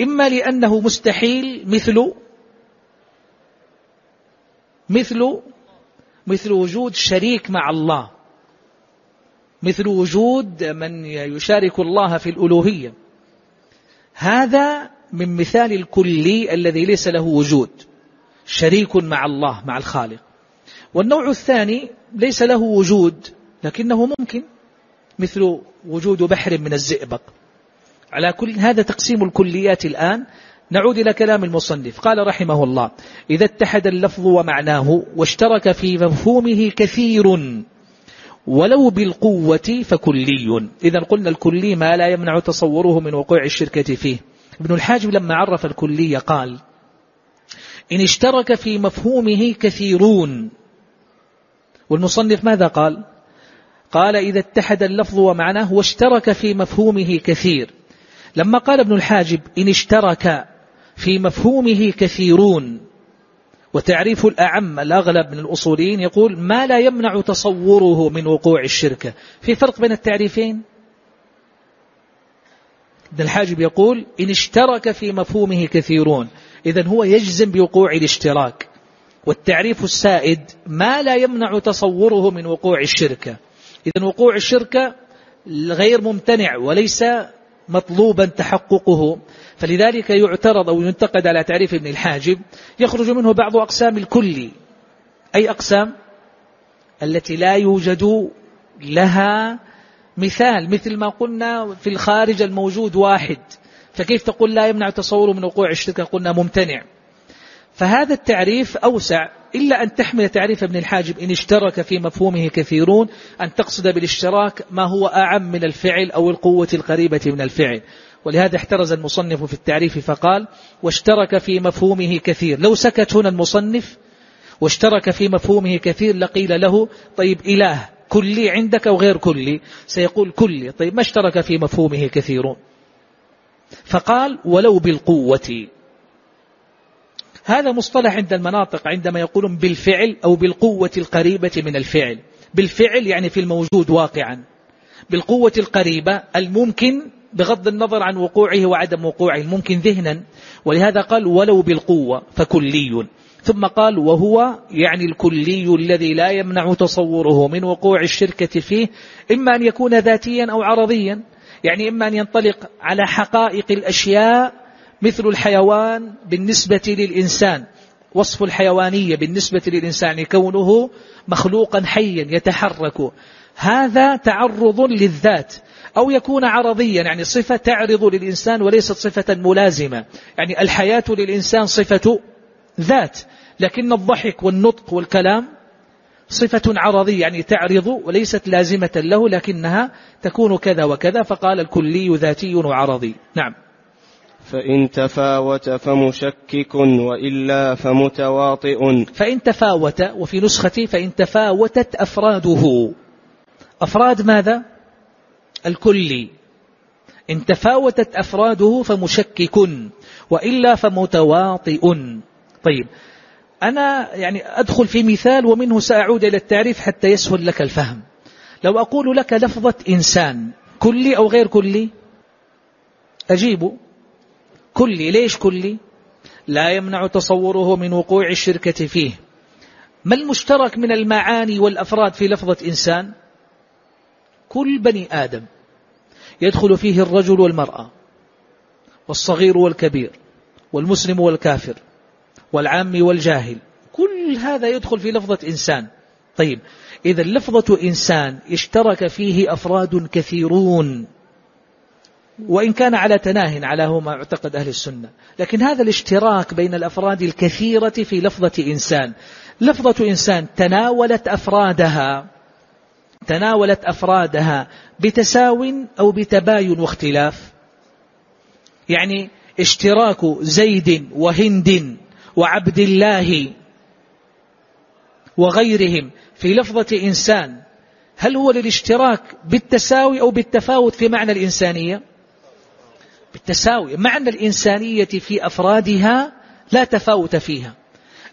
إما لأنه مستحيل مثل مثل مثل وجود شريك مع الله. مثل وجود من يشارك الله في الألوهية. هذا من مثال الكلي الذي ليس له وجود. شريك مع الله مع الخالق. والنوع الثاني ليس له وجود لكنه ممكن مثل وجود بحر من الزئبق. على كل هذا تقسيم الكليات الآن. نعود إلى كلام المصنف. قال رحمه الله إذا اتحد اللفظ ومعناه واشترك في مفهومه كثير ولو بالقوة فكلي. إذا قلنا الكلي ما لا يمنع تصوره من وقوع الشركة فيه. ابن الحاجب لما عرف الكلي قال إن اشترك في مفهومه كثيرون. والمصنف ماذا قال؟ قال إذا اتحد اللفظ ومعناه واشترك في مفهومه كثير. لما قال ابن الحاجب إن اشترك في مفهومه كثيرون وتعريف الأعم الأغلب من الأصوليين يقول ما لا يمنع تصوره من وقوع الشركة في فرق بين التعريفين؟ ابن الحاجب يقول إن اشترك في مفهومه كثيرون إذا هو يجزم بوقوع الاشتراك. والتعريف السائد ما لا يمنع تصوره من وقوع الشركة إذا وقوع الشركة غير ممتنع وليس مطلوبا تحققه. فلذلك يعترض أو ينتقد على تعريف ابن الحاجب يخرج منه بعض أقسام الكل. أي أقسام؟ التي لا يوجد لها مثال مثل ما قلنا في الخارج الموجود واحد. فكيف تقول لا يمنع تصوره من وقوع الشركة قلنا ممتنع. فهذا التعريف أوسع إلا أن تحمل تعريف ابن الحاجب إن اشترك في مفهومه كثيرون أن تقصد بالاشتراك ما هو أعم من الفعل أو القوة القريبة من الفعل. ولهذا احترز المصنف في التعريف فقال واشترك في مفهومه كثير. لو سكت هنا المصنف واشترك في مفهومه كثير لقيل له طيب إله كلي عندك أو غير كلي؟ سيقول كلي. طيب ما اشترك في مفهومه كثيرون فقال ولو بالقوة. هذا مصطلح عند المناطق عندما يقولون بالفعل أو بالقوة القريبة من الفعل. بالفعل يعني في الموجود واقعا. بالقوة القريبة الممكن بغض النظر عن وقوعه وعدم وقوعه الممكن ذهنا. ولهذا قال ولو بالقوة فكلي. ثم قال وهو يعني الكلي الذي لا يمنع تصوره من وقوع الشركة فيه إما أن يكون ذاتيا أو عرضيا يعني إما أن ينطلق على حقائق الأشياء مثل الحيوان بالنسبة للإنسان وصف الحيوانية بالنسبة للإنسان كونه مخلوقا حيا يتحرك. هذا تعرض للذات. أو يكون عرضيا يعني صفة تعرض للإنسان وليست صفة ملازمة. يعني الحياة للإنسان صفة ذات لكن الضحك والنطق والكلام صفة عرضية يعني تعرض وليست لازمة له لكنها تكون كذا وكذا فقال الكلي ذاتي وعرضي. نعم. فإن تفاوت فمشكك وإلا فمتواطئ. فإن تفاوت وفي نسختي فإن تفاوتت أفراده. أفراد ماذا؟ الكلي إن تفاوتت أفراده فمشكك وإلا فمتواطئ. طيب أنا يعني أدخل في مثال ومنه سأعود إلى التعريف حتى يسهل لك الفهم. لو أقول لك لفظة إنسان كلي أو غير كلي؟ أجيب. كلي ليش كلي؟ لا يمنع تصوره من وقوع الشركة فيه. ما المشترك من المعاني والأفراد في لفظة إنسان؟ كل بني آدم يدخل فيه الرجل والمرأة والصغير والكبير والمسلم والكافر والعام والجاهل. كل هذا يدخل في لفظة إنسان. طيب إذا لفظة إنسان اشترك فيه أفراد كثيرون وإن كان على تناه على هو ما اعتقد أهل السنة. لكن هذا الاشتراك بين الأفراد الكثيرة في لفظة إنسان. لفظة إنسان تناولت أفرادها تناولت أفرادها بتساو أو بتباين واختلاف. يعني اشتراك زيد وهند وعبد الله وغيرهم في لفظة إنسان. هل هو للاشتراك بالتساوي أو بالتفاوت في معنى الإنسانية؟ بالتساوي معنى الإنسانية في أفرادها لا تفاوت فيها.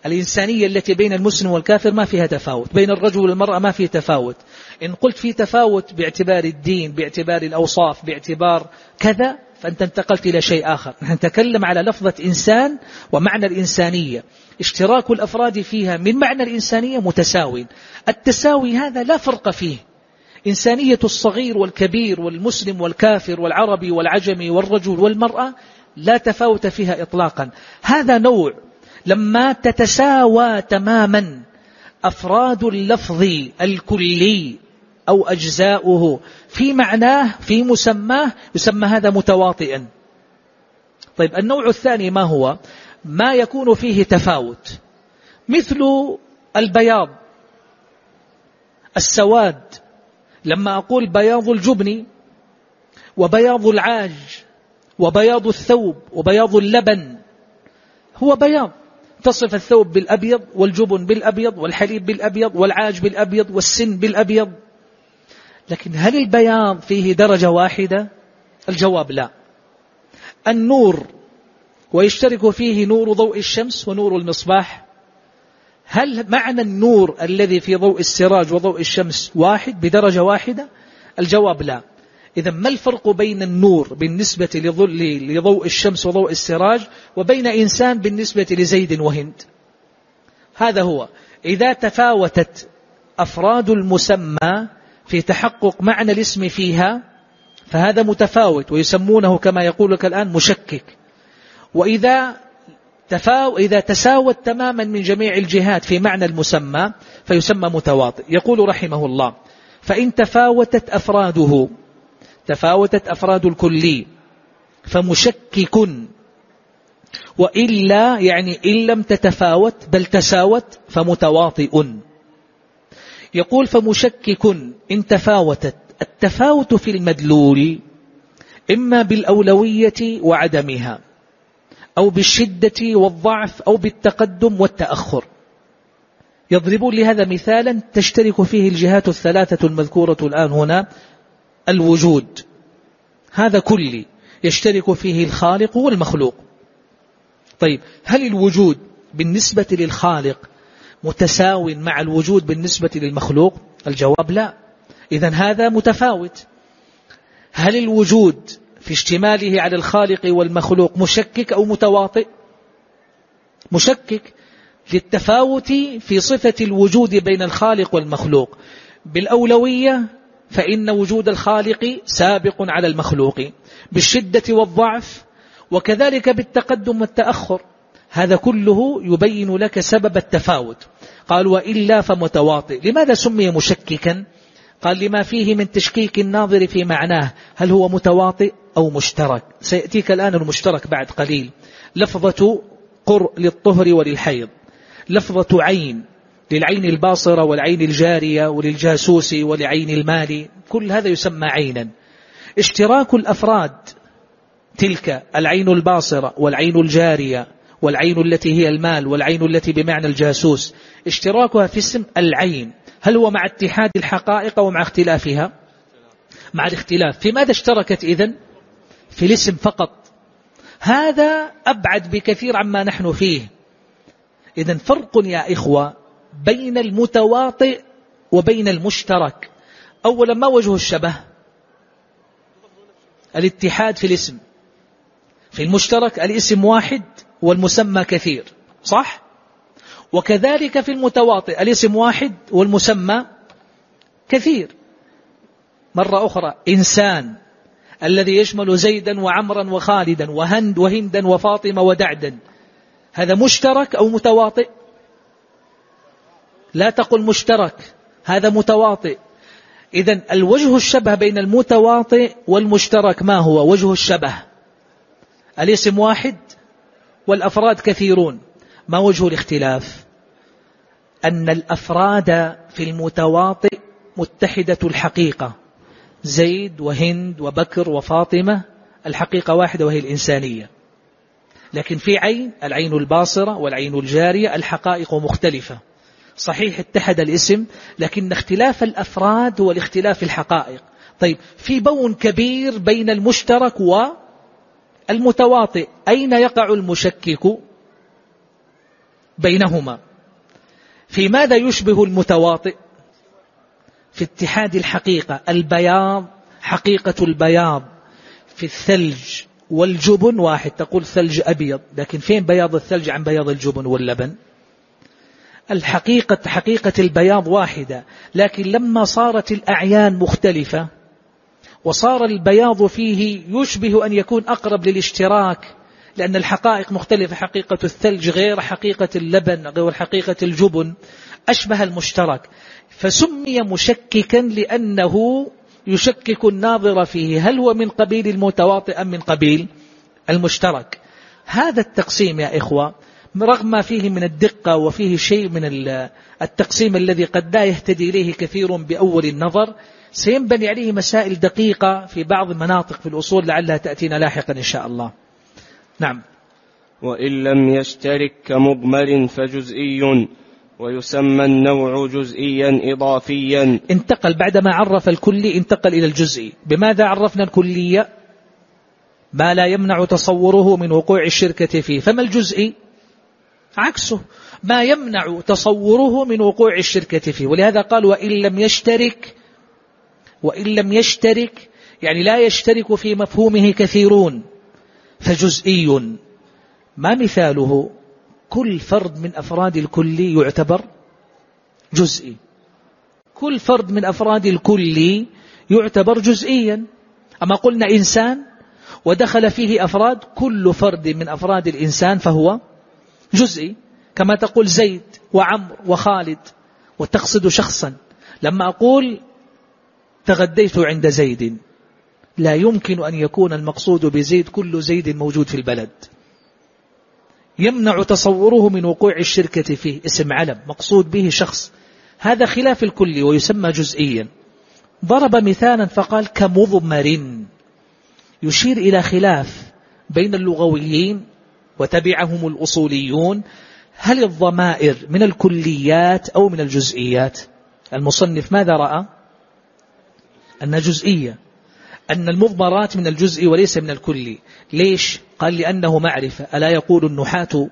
الإنسانية التي بين المسلم والكافر ما فيها تفاوت بين الرجل والمرأة ما فيه تفاوت. إن قلت في تفاوت باعتبار الدين باعتبار الأوصاف باعتبار كذا فأنت انتقلت إلى شيء آخر. نحن نتكلم على لفظة إنسان ومعنى الإنسانية. اشتراك الأفراد فيها من معنى الإنسانية متساوي التساوي هذا لا فرق فيه. إنسانية الصغير والكبير والمسلم والكافر والعربي والعجمي والرجل والمرأة لا تفاوت فيها إطلاقا. هذا نوع لما تتساوى تماما. أفراد اللفظ الكلي أو أجزاؤه. في معناه في مسماه يسمى هذا متواطئا. طيب النوع الثاني ما هو؟ ما يكون فيه تفاوت. مثل البياض السواد. لما أقول بياض الجبن وبياض العاج وبياض الثوب وبياض اللبن هو بياض. تصف الثوب بالأبيض والجبن بالأبيض والحليب بالأبيض والعاج بالأبيض والسن بالأبيض. لكن هل البياض فيه درجة واحدة؟ الجواب لا. النور ويشترك فيه نور ضوء الشمس ونور المصباح. هل معنى النور الذي في ضوء السراج وضوء الشمس واحد بدرجة واحدة؟ الجواب لا. إذا ما الفرق بين النور بالنسبة لضوء الشمس وضوء السراج وبين إنسان بالنسبة لزيد وهند؟ هذا هو. إذا تفاوتت أفراد المسمى في تحقق معنى الاسم فيها فهذا متفاوت ويسمونه كما يقول لك الآن مشكك. وإذا تفاو إذا تساوت تماما من جميع الجهات في معنى المسمى فيسمى متواطئ يقول رحمه الله فإن تفاوتت أفراده تفاوتت أفراد الكلي فمشكك. وإلا يعني إن لم تتفاوت بل تساوت فمتواطئ. يقول فمشكك. إن تفاوتت. التفاوت في المدلول إما بالأولوية وعدمها أو بالشدة والضعف أو بالتقدم والتأخر. يضربون لهذا مثالا تشترك فيه الجهات الثلاثة المذكورة الآن هنا الوجود. هذا كلي يشترك فيه الخالق والمخلوق. طيب هل الوجود بالنسبة للخالق متساو مع الوجود بالنسبة للمخلوق؟ الجواب لا. إذا هذا متفاوت. هل الوجود في اشتماله على الخالق والمخلوق مشكك أو متواطئ؟ مشكك للتفاوت في صفة الوجود بين الخالق والمخلوق. بالأولوية فإن وجود الخالق سابق على المخلوق بالشدة والضعف وكذلك بالتقدم والتأخر. هذا كله يبين لك سبب التفاوت. قال وإلا فمتواطئ. لماذا سمي مشككا؟ قال لما فيه من تشكيك الناظر في معناه هل هو متواطئ أو مشترك؟ سيأتيك الآن المشترك بعد قليل. لفظة قر للطهر وللحيض. لفظة عين. للعين الباصرة والعين الجارية وللجاسوس ولعين المال كل هذا يسمى عينا. اشتراك الأفراد تلك العين الباصرة والعين الجارية والعين التي هي المال والعين التي بمعنى الجاسوس اشتراكها في اسم العين. هل هو مع اتحاد الحقائق ومع اختلافها؟ مع الاختلاف. في ماذا اشتركت إذن؟ في الاسم فقط. هذا أبعد بكثير عما نحن فيه. إذا فرق يا إخوة بين المتواطئ وبين المشترك. أولا ما وجه الشبه؟ الاتحاد في الاسم. في المشترك الاسم واحد والمسمى كثير صح؟ وكذلك في المتواطئ الاسم واحد والمسمى كثير. مرة أخرى إنسان الذي يشمل زيدا وعمرا وخالدا وهند وهندا وفاطمة ودعدا هذا مشترك أو متواطئ؟ لا تقل مشترك هذا متواطئ. إذا الوجه الشبه بين المتواطئ والمشترك ما هو؟ وجه الشبه. الاسم واحد والأفراد كثيرون. ما وجه الاختلاف؟ أن الأفراد في المتواطئ متحدة الحقيقة. زيد وهند وبكر وفاطمة الحقيقة واحدة وهي الإنسانية. لكن في عين العين الباصرة والعين الجارية الحقائق مختلفة. صحيح اتحد الاسم لكن اختلاف الأفراد هو الاختلاف الحقائق. طيب في بون كبير بين المشترك والمتواطئ. أين يقع المشكك بينهما؟ في ماذا يشبه المتواطئ؟ في اتحاد الحقيقة البياض حقيقة البياض. في الثلج والجبن واحد تقول ثلج أبيض لكن فين بياض الثلج عن بياض الجبن واللبن؟ الحقيقة حقيقة البياض واحدة لكن لما صارت الأعيان مختلفة وصار البياض فيه يشبه أن يكون أقرب للاشتراك لأن الحقائق مختلفة حقيقة الثلج غير حقيقة اللبن غير حقيقة الجبن أشبه المشترك. فسمي مشككا لأنه يشكك الناظر فيه هل هو من قبيل المتواطئ أم من قبيل المشترك؟ هذا التقسيم يا إخوة رغم ما فيه من الدقة وفيه شيء من التقسيم الذي قد لا يهتدي إليه كثير بأول النظر سينبني عليه مسائل دقيقة في بعض المناطق في الأصول لعلها تأتينا لاحقا إن شاء الله. نعم. وإن لم يشترك كمضمر فجزئي ويسمى النوع جزئيا إضافيا. انتقل بعدما عرف الكلي انتقل إلى الجزئي. بماذا عرفنا الكلية ما لا يمنع تصوره من وقوع الشركة فيه. فما الجزئي؟ عكسه. ما يمنع تصوره من وقوع الشركة فيه. ولهذا قال وإن لم يشترك وإن لم يشترك يعني لا يشترك في مفهومه كثيرون فجزئي. ما مثاله؟ كل فرد من أفراد الكل يعتبر جزئي. كل فرد من أفراد الكل يعتبر جزئيا. أما قلنا إنسان ودخل فيه أفراد كل فرد من أفراد الإنسان فهو جزئي كما تقول زيد وعمر وخالد وتقصد شخصا. لما أقول تغديت عند زيد لا يمكن أن يكون المقصود بزيد كل زيد موجود في البلد. يمنع تصوره من وقوع الشركة فيه اسم علم مقصود به شخص. هذا خلاف الكل ويسمى جزئيا. ضرب مثالا فقال كمضمر. يشير إلى خلاف بين اللغويين وتبعهم الأصوليون هل الضمائر من الكليات أو من الجزئيات؟ المصنف ماذا رأى؟ أن جزئية. أن المضمرات من الجزء وليس من الكل ليش؟ قال لأنه معرفة. ألا يقول النحاة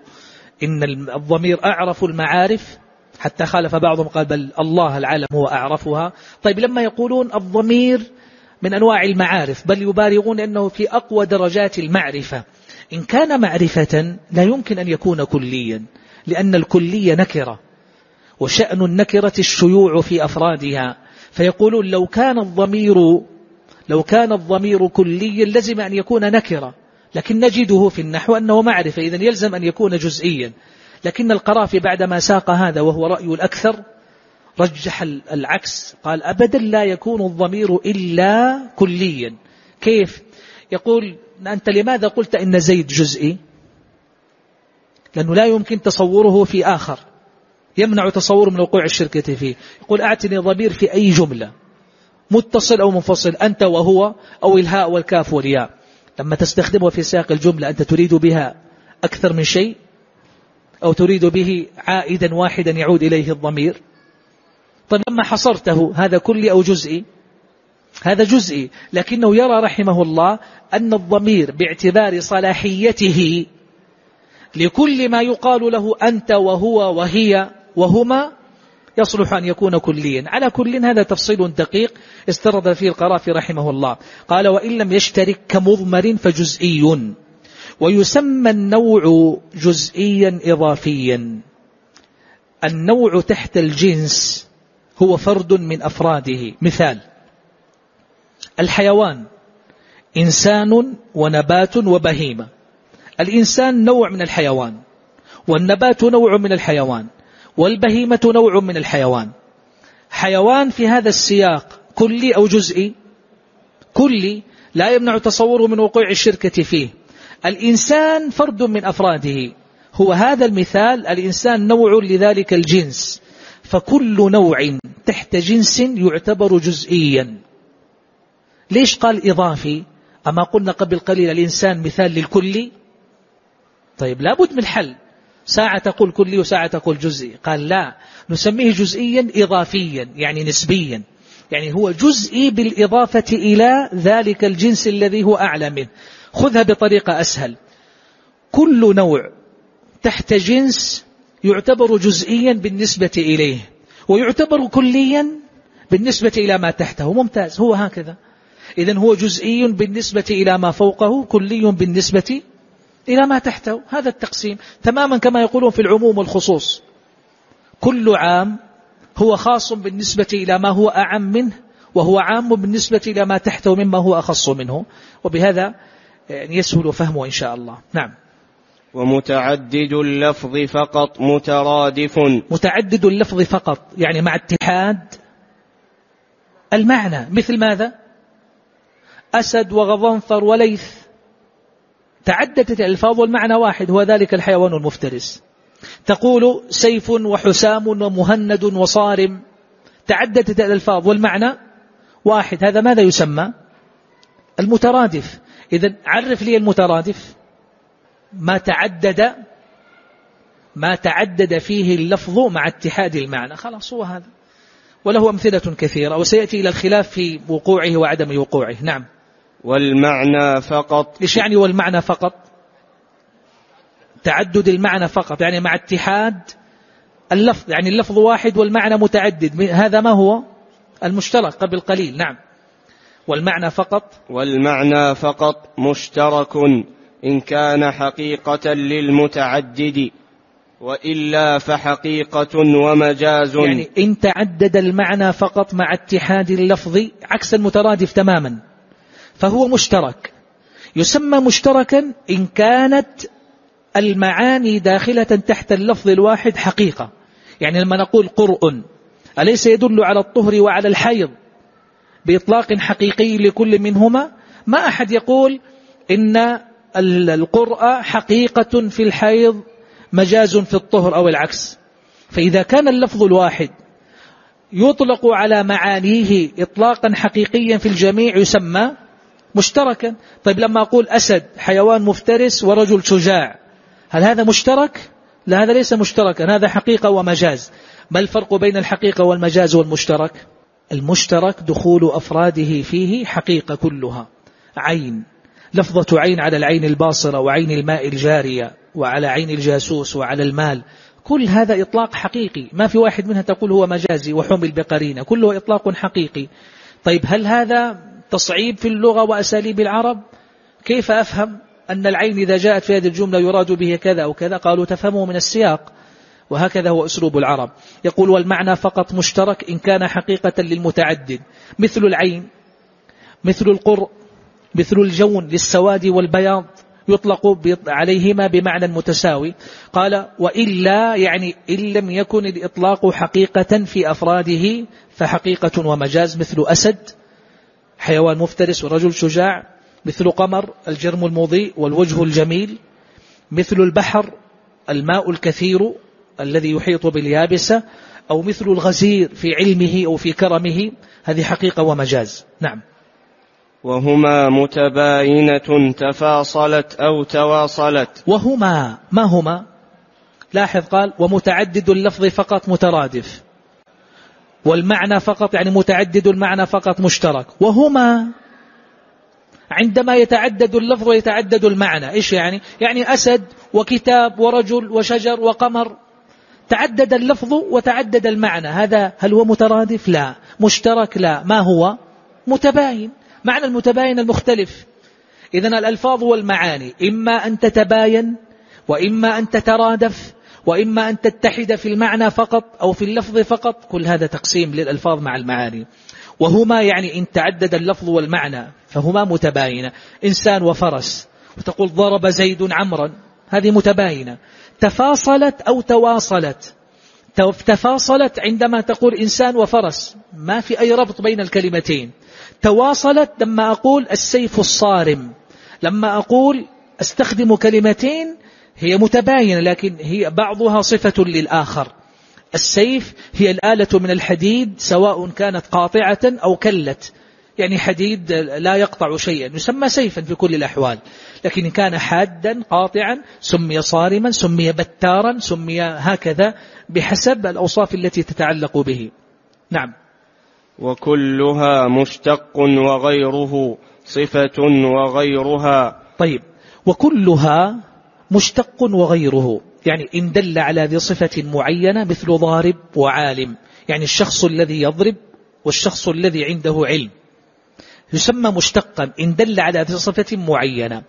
إن الضمير أعرف المعارف؟ حتى خالف بعضهم قال بل الله العالم هو أعرفها. طيب لما يقولون الضمير من أنواع المعارف بل يبالغون أنه في أقوى درجات المعرفة. إن كان معرفة لا يمكن أن يكون كليا لأن الكلية نكرة وشأن النكرة الشيوع في أفرادها. فيقولون لو كان الضمير لو كان الضمير كليا لزم أن يكون نكرة. لكن نجده في النحو أنه معرفة إذن يلزم أن يكون جزئيا. لكن القرافي بعدما ساق هذا وهو رأي الأكثر رجح العكس. قال أبدا لا يكون الضمير إلا كليا. كيف؟ يقول أنت لماذا قلت إن زيد جزئي؟ لأنه لا يمكن تصوره في آخر. يمنع تصور من وقوع الشركة فيه. يقول أعتني ضمير في أي جملة. متصل أو منفصل أنت وهو أو الهاء والكاف والياء. لما تستخدمه في سياق الجملة أنت تريد بها أكثر من شيء؟ أو تريد به عائدا واحدا يعود إليه الضمير؟ طيب لما حصرته هذا كلي أو جزئي؟ هذا جزئي لكنه يرى رحمه الله أن الضمير باعتبار صلاحيته لكل ما يقال له أنت وهو وهي وهما يصلح أن يكون كليا. على كل هذا تفصيل دقيق استرد فيه القرافي رحمه الله. قال وإن لم يشترك كمضمر فجزئي. ويسمى النوع جزئيا إضافيا. النوع تحت الجنس هو فرد من أفراده. مثال الحيوان إنسان ونبات وبهيمة. الإنسان نوع من الحيوان والنبات نوع من الحيوان والبهيمة نوع من الحيوان. حيوان في هذا السياق كلي أو جزئي؟ كلي لا يمنع تصوره من وقوع الشركة فيه. الإنسان فرد من أفراده. هو هذا المثال الإنسان نوع لذلك الجنس. فكل نوع تحت جنس يعتبر جزئيا. ليش قال إضافي؟ أما قلنا قبل قليل الإنسان مثال للكل. طيب لابد من حل. ساعة تقول كلي وساعة تقول جزئي. قال لا نسميه جزئيا إضافيا يعني نسبيا. يعني هو جزئي بالإضافة إلى ذلك الجنس الذي هو أعلى منه. خذها بطريقة أسهل. كل نوع تحت جنس يعتبر جزئيا بالنسبة إليه ويعتبر كليا بالنسبة إلى ما تحته. ممتاز. هو هكذا. إذن هو جزئي بالنسبة إلى ما فوقه كلي بالنسبة إلى ما تحته. هذا التقسيم تماما كما يقولون في العموم والخصوص. كل عام هو خاص بالنسبة إلى ما هو أعم منه وهو عام بالنسبة إلى ما تحته مما هو أخص منه. وبهذا يعني يسهل فهمه إن شاء الله. نعم. ومتعدد اللفظ فقط مترادف. متعدد اللفظ فقط يعني مع اتحاد المعنى. مثل ماذا؟ أسد وغضنفر وليث. تعددت الألفاظ والمعنى واحد هو ذلك الحيوان المفترس. تقول سيف وحسام ومهند وصارم. تعددت الألفاظ والمعنى واحد. هذا ماذا يسمى؟ المترادف. إذا عرف لي المترادف. ما تعدد ما تعدد فيه اللفظ مع اتحاد المعنى. خلاص هو هذا. وله أمثلة كثيرة وسيأتي إلى الخلاف في وقوعه وعدم وقوعه. نعم. والمعنى فقط. إيش يعني والمعنى فقط؟ تعدد المعنى فقط يعني مع اتحاد اللفظ يعني اللفظ واحد والمعنى متعدد. هذا ما هو؟ المشترك قبل قليل نعم. والمعنى فقط؟ والمعنى فقط مشترك إن كان حقيقة للمتعدد وإلا فحقيقة ومجاز. يعني إن تعدد المعنى فقط مع اتحاد اللفظ عكس المترادف تماما. فهو مشترك. يسمى مشتركا إن كانت المعاني داخلة تحت اللفظ الواحد حقيقة. يعني لما نقول قرء أليس يدل على الطهر وعلى الحيض؟ بإطلاق حقيقي لكل منهما. ما أحد يقول إن القرء حقيقة في الحيض مجاز في الطهر أو العكس. فإذا كان اللفظ الواحد يطلق على معانيه إطلاقا حقيقيا في الجميع يسمى مشتركا. طيب لما أقول أسد حيوان مفترس ورجل شجاع هل هذا مشترك؟ لا هذا ليس مشتركا هذا حقيقة ومجاز. ما الفرق بين الحقيقة والمجاز والمشترك؟ المشترك دخول أفراده فيه حقيقة كلها. عين لفظة عين على العين الباصرة وعين الماء الجارية وعلى عين الجاسوس وعلى المال. كل هذا إطلاق حقيقي. ما في واحد منها تقول هو مجازي وحمل بقرينة. كله إطلاق حقيقي. طيب هل هذا تصعيب في اللغة وأساليب العرب؟ كيف أفهم أن العين إذا جاءت في هذه الجملة يراد به كذا أو كذا؟ قالوا تفهموا من السياق. وهكذا هو أسلوب العرب. يقول والمعنى فقط مشترك إن كان حقيقة للمتعدد. مثل العين مثل القر مثل الجون للسواد والبياض. يطلق عليهما بمعنى متساوي قال وإلا يعني إن لم يكن الإطلاق حقيقة في أفراده فحقيقة ومجاز مثل أسد. حيوان مفترس ورجل شجاع مثل قمر الجرم المضيء والوجه الجميل مثل البحر الماء الكثير الذي يحيط باليابسة أو مثل الغزير في علمه أو في كرمه. هذه حقيقة ومجاز. نعم. وهما متباينة تفاصلت أو تواصلت. وهما ما هما؟ لاحظ قال ومتعدد اللفظ فقط مترادف. والمعنى فقط يعني متعدد المعنى فقط مشترك. وهما عندما يتعدد اللفظ ويتعدد المعنى. إيش يعني؟ يعني أسد وكتاب ورجل وشجر وقمر. تعدد اللفظ وتعدد المعنى. هذا هل هو مترادف؟ لا. مشترك؟ لا. ما هو؟ متباين. معنى المتباين المختلف. إذا الألفاظ والمعاني. إما أن تتباين وإما أن تترادف. وإما أن تتحد في المعنى فقط أو في اللفظ فقط. كل هذا تقسيم للألفاظ مع المعاني. وهما يعني إن تعدد اللفظ والمعنى فهما متباينة. إنسان وفرس. وتقول ضرب زيد عمرا. هذه متباينة. تفاصلت أو تواصلت. تفاصلت عندما تقول إنسان وفرس. ما في أي ربط بين الكلمتين. تواصلت لما أقول السيف الصارم. لما أقول أستخدم كلمتين هي متباينة لكن هي بعضها صفة للآخر. السيف هي الآلة من الحديد سواء كانت قاطعة أو كلت. يعني حديد لا يقطع شيئا يسمى سيفا في كل الأحوال. لكن إن كان حادا قاطعا سمي صارما سمي بتارا سمي هكذا بحسب الأوصاف التي تتعلق به. نعم. وكلها مشتق وغيره صفة وغيرها. طيب. وكلها مشتق وغيره. يعني إن دل على ذي صفة معينة مثل ضارب وعالم. يعني الشخص الذي يضرب والشخص الذي عنده علم. يسمى مشتقا. إن دل على ذي صفة معينة.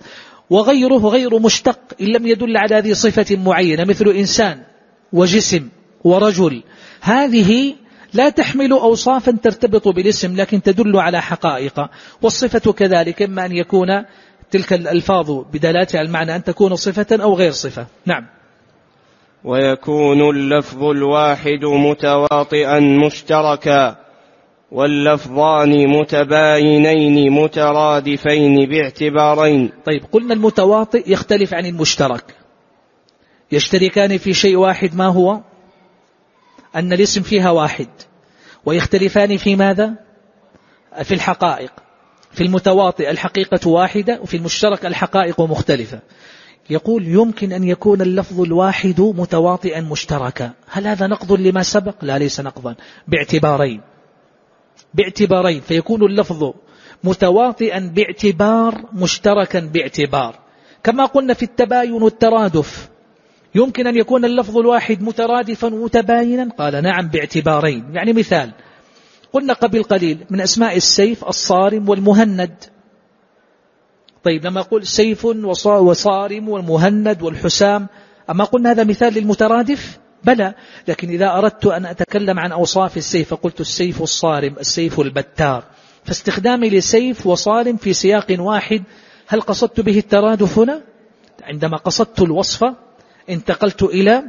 وغيره غير مشتق. إن لم يدل على ذي صفة معينة مثل إنسان وجسم ورجل. هذه لا تحمل أوصافا ترتبط بالاسم لكن تدل على حقائق. والصفة كذلك إما أن يكون تلك الألفاظ بدلالتها المعنى أن تكون صفة أو غير صفة. نعم. ويكون اللفظ الواحد متواطئا مشتركا واللفظان متباينين مترادفين باعتبارين. طيب قلنا المتواطئ يختلف عن المشترك. يشتركان في شيء واحد ما هو؟ أن الاسم فيها واحد. ويختلفان في ماذا؟ في الحقائق. في المتواطئ الحقيقة واحدة وفي المشترك الحقائق مختلفة. يقول يمكن أن يكون اللفظ الواحد متواطئا مشتركا. هل هذا نقض لما سبق؟ لا ليس نقضا. باعتبارين. باعتبارين. فيكون اللفظ متواطئا باعتبار مشتركا باعتبار. كما قلنا في التباين والترادف. يمكن أن يكون اللفظ الواحد مترادفا متباينا؟ قال نعم باعتبارين. يعني مثال. قلنا قبل قليل من أسماء السيف الصارم والمهند. طيب لما أقول سيف وصارم والمهند والحسام أما قلنا هذا مثال للمترادف؟ بلى لكن إذا أردت أن أتكلم عن أوصاف السيف فقلت السيف الصارم السيف البتار. فاستخدامي لسيف وصارم في سياق واحد هل قصدت به الترادف هنا؟ عندما قصدت الوصف انتقلت إلى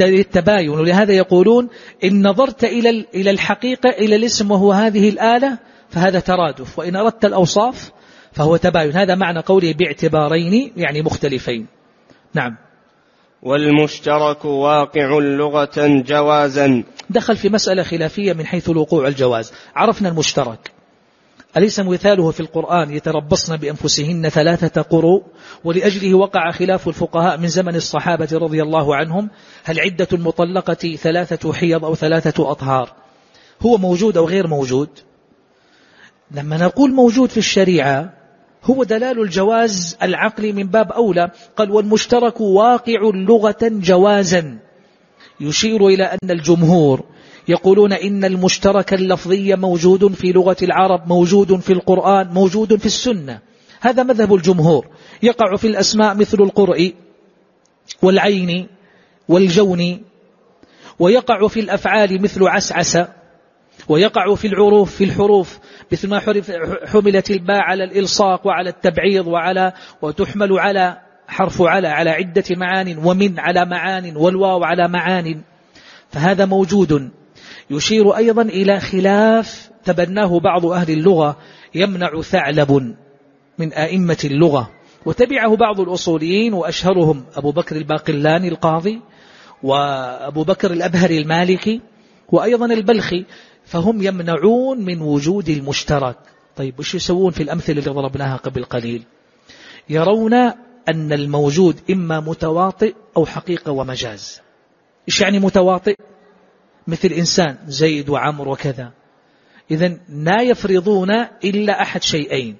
التباين. ولهذا يقولون إن نظرت إلى إلى الحقيقة إلى الاسم وهو هذه الآلة فهذا ترادف. وإن أردت الأوصاف فهو تباين. هذا معنى قوله باعتبارين يعني مختلفين. نعم. والمشترك واقع لغة جوازا. دخل في مسألة خلافية من حيث الوقوع الجواز. عرفنا المشترك. أليس مثاله في القرآن يتربصن بأنفسهن ثلاثة قروء ولأجله وقع خلاف الفقهاء من زمن الصحابة رضي الله عنهم؟ هل عدة المطلقة ثلاثة حيض أو ثلاثة أطهار؟ هو موجود أو غير موجود؟ لما نقول موجود في الشريعة هو دلال الجواز العقلي من باب أولى. قال والمشترك واقع لغة جوازا. يشير إلى أن الجمهور يقولون إن المشترك اللفظي موجود في لغة العرب موجود في القرآن موجود في السنة. هذا مذهب الجمهور. يقع في الأسماء مثل القرء والعين والجون ويقع في الأفعال مثل عسعس ويقع في العروف في الحروف مثل ما حملت الباء على الإلصاق وعلى التبعيض وعلى وتحمل على حرف على على عدة معان ومن على معان والواو على معان. فهذا موجود. يشير أيضا إلى خلاف تبناه بعض أهل اللغة يمنع ثعلب من آئمة اللغة. وتبعه بعض الأصوليين وأشهرهم أبو بكر الباقلاني القاضي وأبو بكر الأبهري المالكي وأيضا البلخي فهم يمنعون من وجود المشترك. طيب وش يسوون في الأمثلة اللي ضربناها قبل قليل؟ يرون أن الموجود إما متواطئ أو حقيقة ومجاز. إيش يعني متواطئ؟ مثل إنسان زيد وعمر وكذا. إذا لا يفرضون إلا أحد شيئين.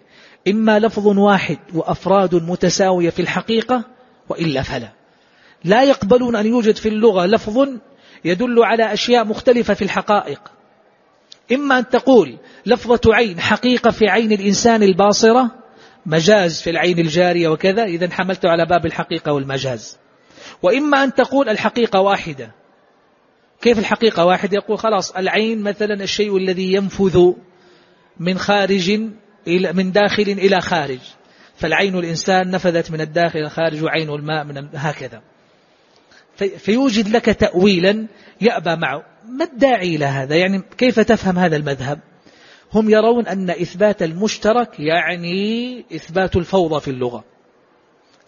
إما لفظ واحد وأفراد متساوية في الحقيقة وإلا فلا. لا يقبلون أن يوجد في اللغة لفظ يدل على أشياء مختلفة في الحقائق. إما أن تقول لفظة عين حقيقة في عين الإنسان الباصرة مجاز في العين الجارية وكذا إذا حملت على باب الحقيقة والمجاز. وإما أن تقول الحقيقة واحدة كيف الحقيقة؟ واحد يقول خلاص العين مثلا الشيء الذي ينفذ من خارج إلى من داخل إلى خارج. فالعين الإنسان نفذت من الداخل إلى خارج وعين الماء من هكذا. فيوجد لك تأويلا يأبى معه. ما الداعي إلى هذا؟ يعني كيف تفهم هذا المذهب؟ هم يرون أن إثبات المشترك يعني إثبات الفوضى في اللغة.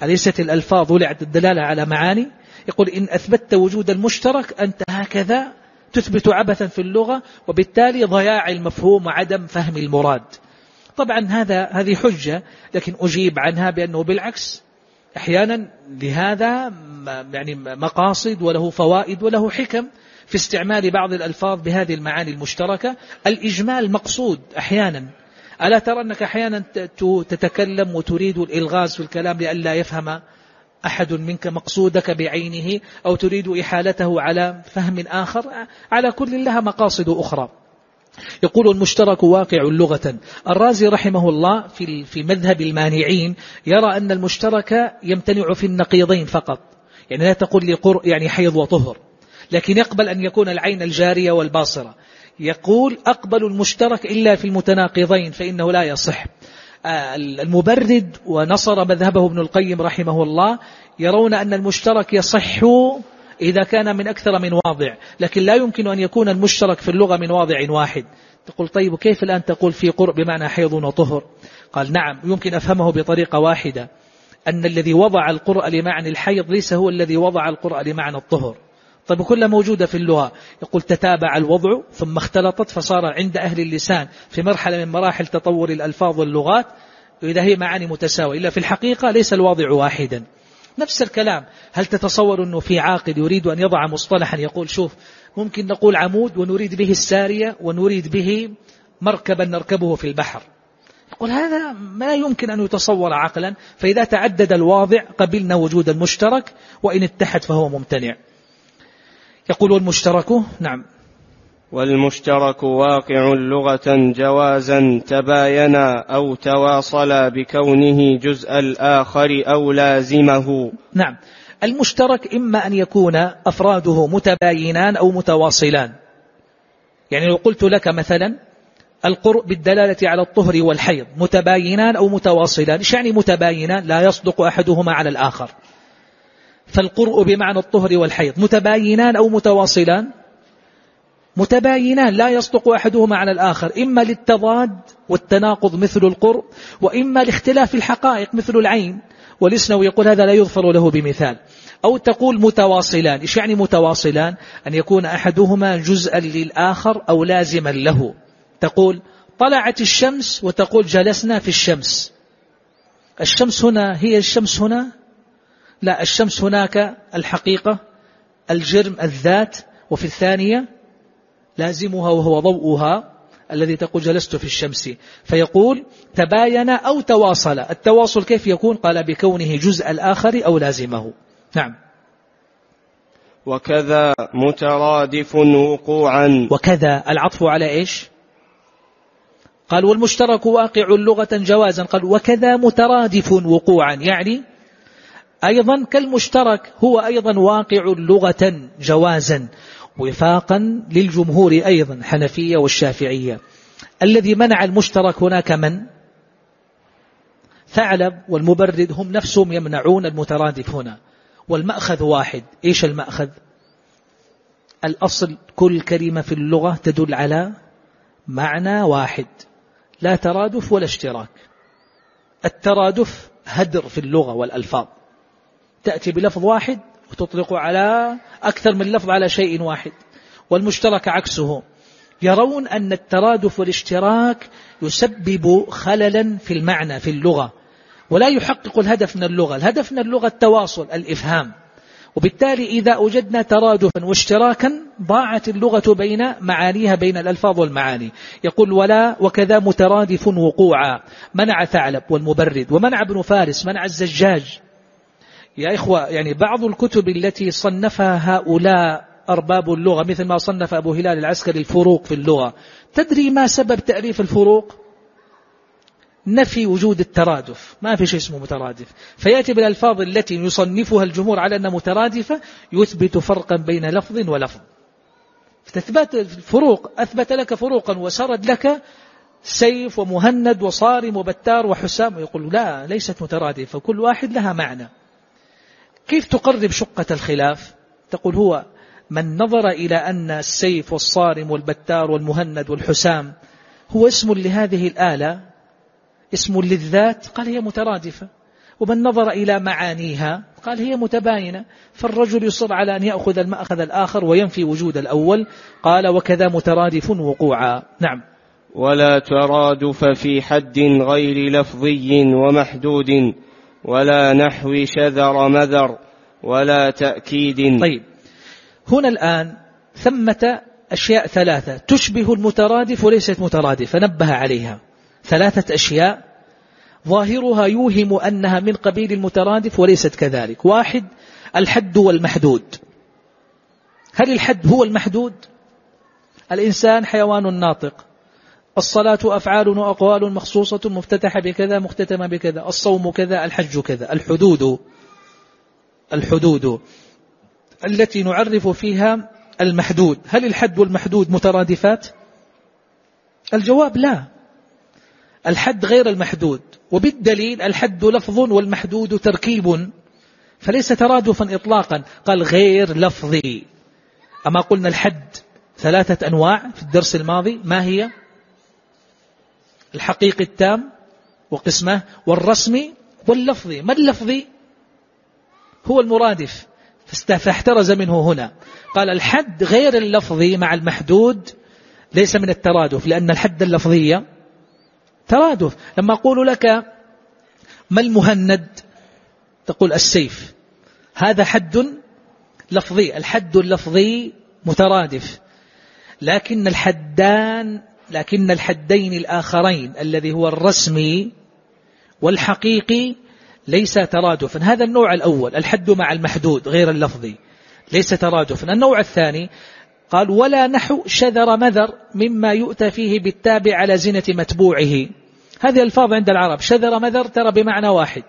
أليست الألفاظ ولعت الدلالة على معاني؟ يقول إن أثبتت وجود المشترك أنت هكذا تثبت عبثا في اللغة وبالتالي ضياع المفهوم وعدم فهم المراد. طبعا هذا هذه حجة لكن أجيب عنها بأنه بالعكس أحيانا لهذا يعني مقاصد وله فوائد وله حكم في استعمال بعض الألفاظ بهذه المعاني المشتركة. الإجمال مقصود أحيانا. ألا ترى أنك أحيانا تتكلم وتريد الإلغاز في الكلام لئلا يفهم أحد منك مقصودك بعينه أو تريد إحالته على فهم آخر على كل لها مقاصد أخرى. يقول المشترك واقع لغة. الرازي رحمه الله في في مذهب المانعين يرى أن المشترك يمتنع في النقيضين فقط. يعني لا تقول لي قر يعني حيض وطهر. لكن يقبل أن يكون العين الجارية والباصرة. يقول أقبل المشترك إلا في المتناقضين فإنه لا يصح. المبرد ونصر مذهبه ابن القيم رحمه الله يرون أن المشترك يصح إذا كان من أكثر من واضع لكن لا يمكن أن يكون المشترك في اللغة من واضع واحد. تقول طيب كيف الآن تقول في قرء بمعنى حيض وطهر؟ قال نعم يمكن أفهمه بطريقة واحدة أن الذي وضع القرء لمعنى الحيض ليس هو الذي وضع القرء لمعنى الطهر. طيب كلها موجودة في اللغة يقول تتابع الوضع ثم اختلطت فصار عند أهل اللسان في مرحلة من مراحل تطور الألفاظ واللغات إذا هي معاني متساوية. إلا في الحقيقة ليس الواضع واحدا. نفس الكلام هل تتصور أنه في عاقل يريد أن يضع مصطلحا؟ يقول شوف ممكن نقول عمود ونريد به السارية ونريد به مركبا نركبه في البحر. يقول هذا ما يمكن أن يتصور عقلا فإذا تعدد الواضع قبلنا وجود المشترك وإن اتحد فهو ممتنع. يقول والمشترك نعم. والمشترك واقع لغة جوازا تباينا أو تواصلا بكونه جزء الآخر أو لازمه. نعم. المشترك إما أن يكون أفراده متباينان أو متواصلان. يعني لو قلت لك مثلا القرء بالدلالة على الطهر والحيض متباينان أو متواصلان إيش يعني متباينان لا يصدق أحدهما على الآخر. فالقرء بمعنى الطهر والحيض. متباينان أو متواصلان؟ متباينان لا يصدق أحدهما على الآخر. إما للتضاد والتناقض مثل القرء وإما لاختلاف الحقائق مثل العين. والإسنوي يقول هذا لا يغفر له بمثال. أو تقول متواصلان. إيش يعني متواصلان؟ أن يكون أحدهما جزءا للآخر أو لازما له. تقول طلعت الشمس وتقول جلسنا في الشمس. الشمس هنا هي الشمس هنا؟ لا الشمس هناك الحقيقة الجرم الذات وفي الثانية لازمها وهو ضوءها الذي تقول جلست في الشمس. فيقول تباين أو تواصل. التواصل كيف يكون؟ قال بكونه جزء الآخر أو لازمه. نعم. وكذا مترادف وقوعا. وكذا العطف على إيش؟ قال والمشترك واقع لغة جوازا. قال وكذا مترادف وقوعا. يعني أيضا كالمشترك هو أيضا واقع لغة جوازا وفاقا للجمهور أيضا حنفية والشافعية. الذي منع المشترك هناك من؟ ثعلب والمبرد هم نفسهم يمنعون المترادف هنا. والمأخذ واحد إيش المأخذ؟ الأصل كل كلمة في اللغة تدل على معنى واحد لا ترادف ولا اشتراك. الترادف هدر في اللغة والألفاظ. تأتي بلفظ واحد وتطلق على أكثر من لفظ على شيء واحد والمشترك عكسه. يرون أن الترادف والاشتراك يسبب خللا في المعنى في اللغة ولا يحقق الهدف من اللغة. الهدف من اللغة التواصل الإفهام. وبالتالي إذا أوجدنا ترادفا واشتراكا ضاعت اللغة بين معانيها بين الألفاظ والمعاني. يقول ولا وكذا مترادف وقوعا. منع ثعلب والمبرد ومنع ابن فارس منع الزجاج. يا إخوة يعني بعض الكتب التي صنفها هؤلاء أرباب اللغة مثل ما صنف أبو هلال العسكري الفروق في اللغة. تدري ما سبب تأليف الفروق؟ نفي وجود الترادف. ما في شيء اسمه مترادف. فيأتي بالألفاظ التي يصنفها الجمهور على أنها مترادفة يثبت فرقا بين لفظ ولفظ. تثبت الفروق أثبت لك فروقا وسرد لك سيف ومهند وصارم وبتار وحسام يقول لا ليست مترادفة. كل واحد لها معنى. كيف تقرب شقة الخلاف؟ تقول هو من نظر إلى أن السيف والصارم والبتار والمهند والحسام هو اسم لهذه الآلة اسم للذات قال هي مترادفة. ومن نظر إلى معانيها قال هي متباينة. فالرجل يصر على أن يأخذ المأخذ الآخر وينفي وجود الأول. قال وكذا مترادف وقوعا. نعم. ولا ترادف في حد غير لفظي ومحدود. ولا نحو شذر مذر ولا تأكيد. طيب. هنا الآن ثمة أشياء ثلاثة تشبه المترادف وليست مترادفة. نبه عليها. ثلاثة أشياء. ظاهرها يوهم أنها من قبيل المترادف وليست كذلك. واحد الحد والمحدود. هل الحد هو المحدود؟ الإنسان حيوان ناطق. الصلاة أفعال وأقوال مخصوصة مفتتحة بكذا مختتمة بكذا الصوم كذا الحج كذا الحدود الحدود التي نعرف فيها المحدود. هل الحد والمحدود مترادفات؟ الجواب لا. الحد غير المحدود وبالدليل الحد لفظ والمحدود تركيب فليس ترادفا إطلاقا. قال غير لفظي. أما قلنا الحد ثلاثة أنواع في الدرس الماضي ما هي؟ الحقيقي التام وقسمه والرسمي واللفظي. ما اللفظي؟ هو المرادف. فاحترز منه هنا. قال الحد غير اللفظي مع المحدود ليس من الترادف لأن الحد اللفظية ترادف. لما أقول لك ما المهند تقول السيف. هذا حد لفظي. الحد اللفظي مترادف. لكن الحدان لكن الحدين الآخرين الذي هو الرسمي والحقيقي ليس ترادفا. هذا النوع الأول الحد مع المحدود غير اللفظي ليس ترادفا. النوع الثاني قال ولا نحو شذر مذر مما يؤتى فيه بالتابع على زنة متبوعه. هذه ألفاظ عند العرب. شذر مذر ترى بمعنى واحد.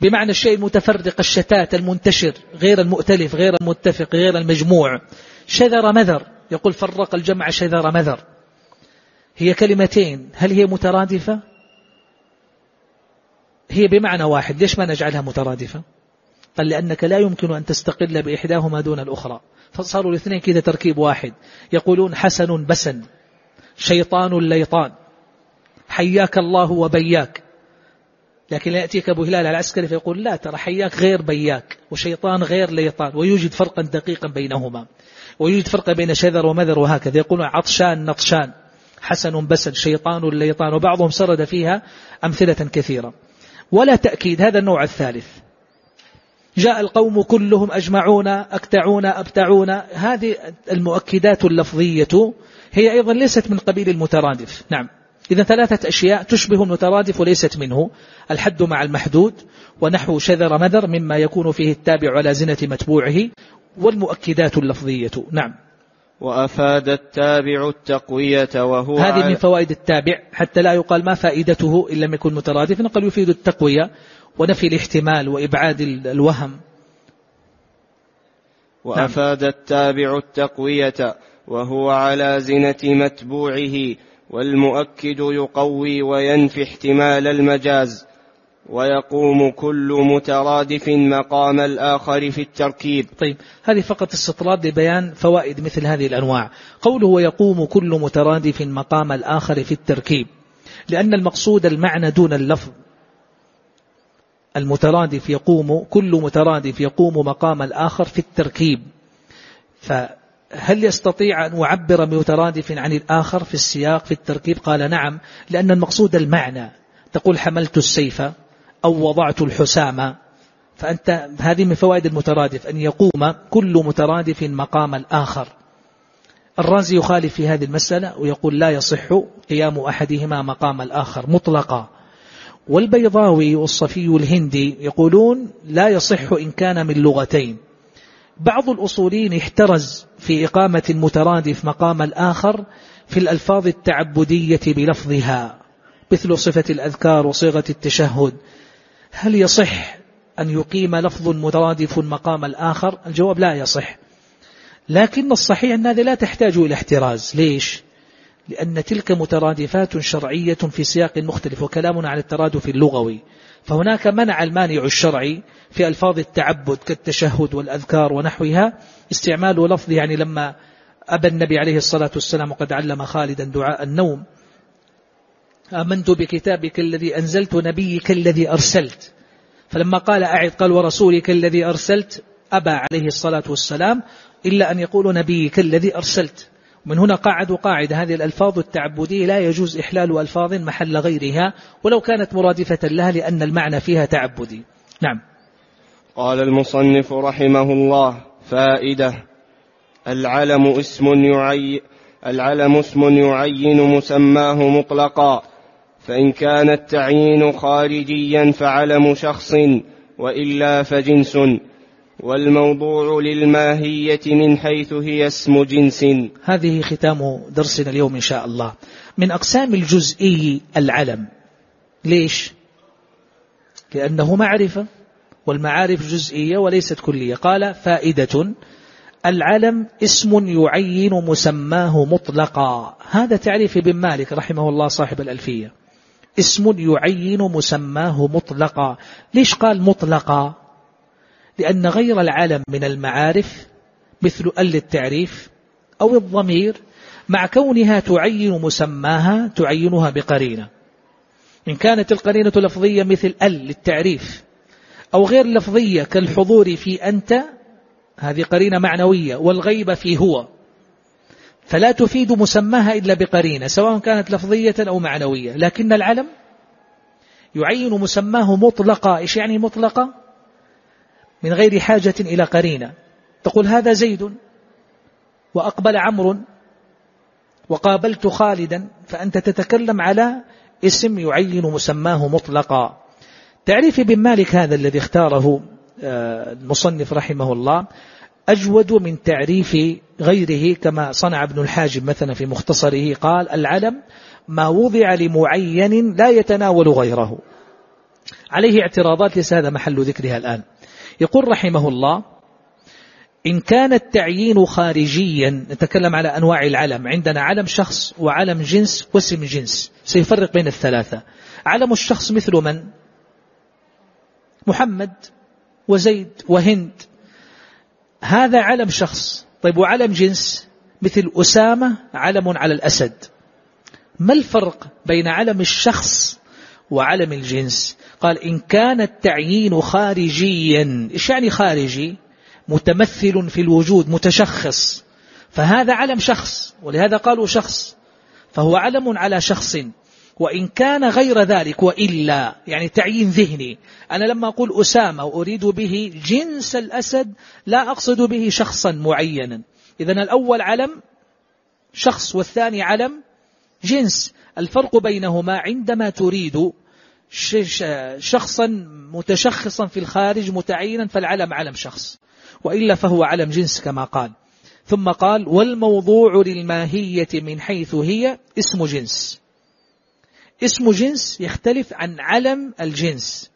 بمعنى الشيء المتفرق الشتات المنتشر غير المؤتلف غير المتفق غير المجموع. شذر مذر يقول فرق الجمع شذر مذر. هي كلمتين. هل هي مترادفة؟ هي بمعنى واحد. ليش ما نجعلها مترادفة؟ قال لأنك لا يمكن أن تستقل بإحداهما دون الأخرى. فصاروا الاثنين كذا تركيب واحد. يقولون حسن بسن شيطان ليطان. حياك الله وبياك. لكن يأتيك أبو هلال العسكري فيقول لا ترى حياك غير بياك وشيطان غير ليطان. ويوجد فرقا دقيقا بينهما. ويوجد فرق بين شذر ومذر وهكذا. يقولون عطشان نطشان. حسن بسن شيطان ليطان. وبعضهم سرد فيها أمثلة كثيرة. ولا تأكيد هذا النوع الثالث. جاء القوم كلهم أجمعون أكتعون أبتعون. هذه المؤكدات اللفظية هي أيضا ليست من قبيل المترادف. نعم. إذا ثلاثة أشياء تشبه المترادف وليست منه. الحد مع المحدود ونحو شذر مذر مما يكون فيه التابع على زنة متبوعه. والمؤكدات اللفظية. نعم. وأفاد التابع التقوية وهو هذه من فوائد التابع حتى لا يقال ما فائدته إن لم يكن مترادفا قال يفيد التقوية ونفي الاحتمال وإبعاد الوهم. وأفاد التابع التقوية وهو على زنة متبوعه والمؤكد يقوي وينفي احتمال المجاز. ويقوم كل مترادف مقام الآخر في التركيب. طيب هذه فقط استطراد لبيان فوائد مثل هذه الأنواع. قوله ويقوم كل مترادف مقام الآخر في التركيب لأن المقصود المعنى دون اللفظ. المترادف يقوم كل مترادف يقوم مقام الآخر في التركيب. فهل يستطيع أن أعبر مترادف عن الآخر في السياق في التركيب؟ قال نعم لأن المقصود المعنى. تقول حملت السيف أو وضعت الحسام. فأنت هذه من فوائد المترادف أن يقوم كل مترادف مقام الآخر. الرازي يخالف في هذه المسألة ويقول لا يصح قيام أحدهما مقام الآخر مطلقا. والبيضاوي والصفي الهندي يقولون لا يصح إن كان من لغتين. بعض الأصولين احترز في إقامة المترادف مقام الآخر في الألفاظ التعبدية بلفظها مثل صفة الأذكار وصيغة التشهد. هل يصح أن يقيم لفظ مترادف مقام الآخر؟ الجواب لا يصح. لكن الصحيح أن هذه لا تحتاج إلى احتراز. ليش؟ لأن تلك مترادفات شرعية في سياق مختلف وكلامنا عن الترادف اللغوي. فهناك منع المانع الشرعي في ألفاظ التعبد كالتشهد والأذكار ونحوها. استعمال لفظ يعني لما أبى النبي عليه الصلاة والسلام وقد علم خالدا دعاء النوم. آمنت بكتابك الذي أنزلت نبيك الذي أرسلت. فلما قال أعد قال ورسولك الذي أرسلت أبى عليه الصلاة والسلام إلا أن يقول نبيك الذي أرسلت. من هنا قاعدوا قاعدة هذه الألفاظ التعبدية لا يجوز إحلال ألفاظ محل غيرها ولو كانت مرادفة لها لأن المعنى فيها تعبدي. نعم. قال المصنف رحمه الله فائدة العلم اسم يعين العلم اسم يعين مسماه مطلقا. فإن كان التعيين خارجيا فعلم شخص وإلا فجنس والموضوع للماهية من حيث هي اسم جنس. هذه ختام درسنا اليوم إن شاء الله. من أقسام الجزئي العلم. ليش؟ لأنه معرفة والمعارف جزئية وليست كلية. قال فائدة العلم اسم يعين مسماه مطلقا. هذا تعريف ابن مالك رحمه الله صاحب الألفية. اسم يعين مسماه مطلقا. ليش قال مطلقا؟ لأن غير العلم من المعارف مثل ال التعريف أو الضمير مع كونها تعين مسماها تعينها بقرينة. إن كانت القرينة لفظية مثل ال للتعريف أو غير لفظية كالحضور في أنت هذه قرينة معنوية والغيبة في هو. فلا تفيد مسماها إلا بقرينة سواء كانت لفظية أو معنوية. لكن العلم يعين مسماه مطلقا. إيش يعني مطلقا؟ من غير حاجة إلى قرينة. تقول هذا زيد وأقبل عمرو وقابلت خالدا فأنت تتكلم على اسم يعين مسماه مطلقا. تعريف ابن مالك هذا الذي اختاره آه، المصنف رحمه الله. أجود من تعريف غيره كما صنع ابن الحاجب مثلا في مختصره قال العلم ما وضع لمعين لا يتناول غيره. عليه اعتراضات ليس هذا محل ذكرها الآن. يقول رحمه الله إن كان التعيين خارجيا نتكلم على أنواع العلم عندنا علم شخص وعلم جنس واسم جنس سيفرق بين الثلاثة. علم الشخص مثل من؟ محمد وزيد وهند. هذا علم شخص. طيب وعلم جنس؟ مثل أسامة علم على الأسد. ما الفرق بين علم الشخص وعلم الجنس؟ قال إن كان التعيين خارجيا إيش يعني خارجي؟ متمثل في الوجود متشخص. فهذا علم شخص ولهذا قالوا شخص. فهو علم على شخص. وإن كان غير ذلك وإلا يعني تعيين ذهني. أنا لما أقول أسامة وأريد به جنس الأسد لا أقصد به شخصا معينا. إذا الأول علم شخص والثاني علم جنس. الفرق بينهما عندما تريد شخصا متشخصا في الخارج متعينا فالعلم علم شخص. وإلا فهو علم جنس كما قال. ثم قال والموضوع للماهية من حيث هي اسم جنس. اسم جنس يختلف عن علم الجنس.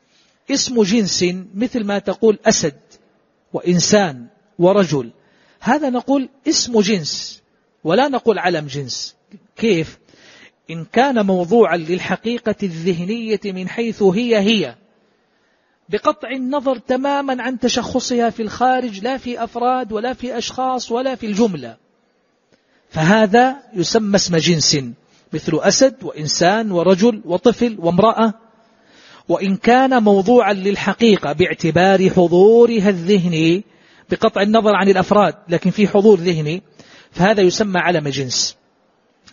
اسم جنس مثل ما تقول أسد وإنسان ورجل. هذا نقول اسم جنس ولا نقول علم جنس. كيف؟ إن كان موضوعا للحقيقة الذهنية من حيث هي هي. بقطع النظر تماما عن تشخصها في الخارج لا في أفراد ولا في أشخاص ولا في الجملة. فهذا يسمى اسم جنس. مثل أسد وإنسان ورجل وطفل وامرأة. وإن كان موضوعا للحقيقة باعتبار حضورها الذهني بقطع النظر عن الأفراد لكن في حضور ذهني فهذا يسمى علم جنس.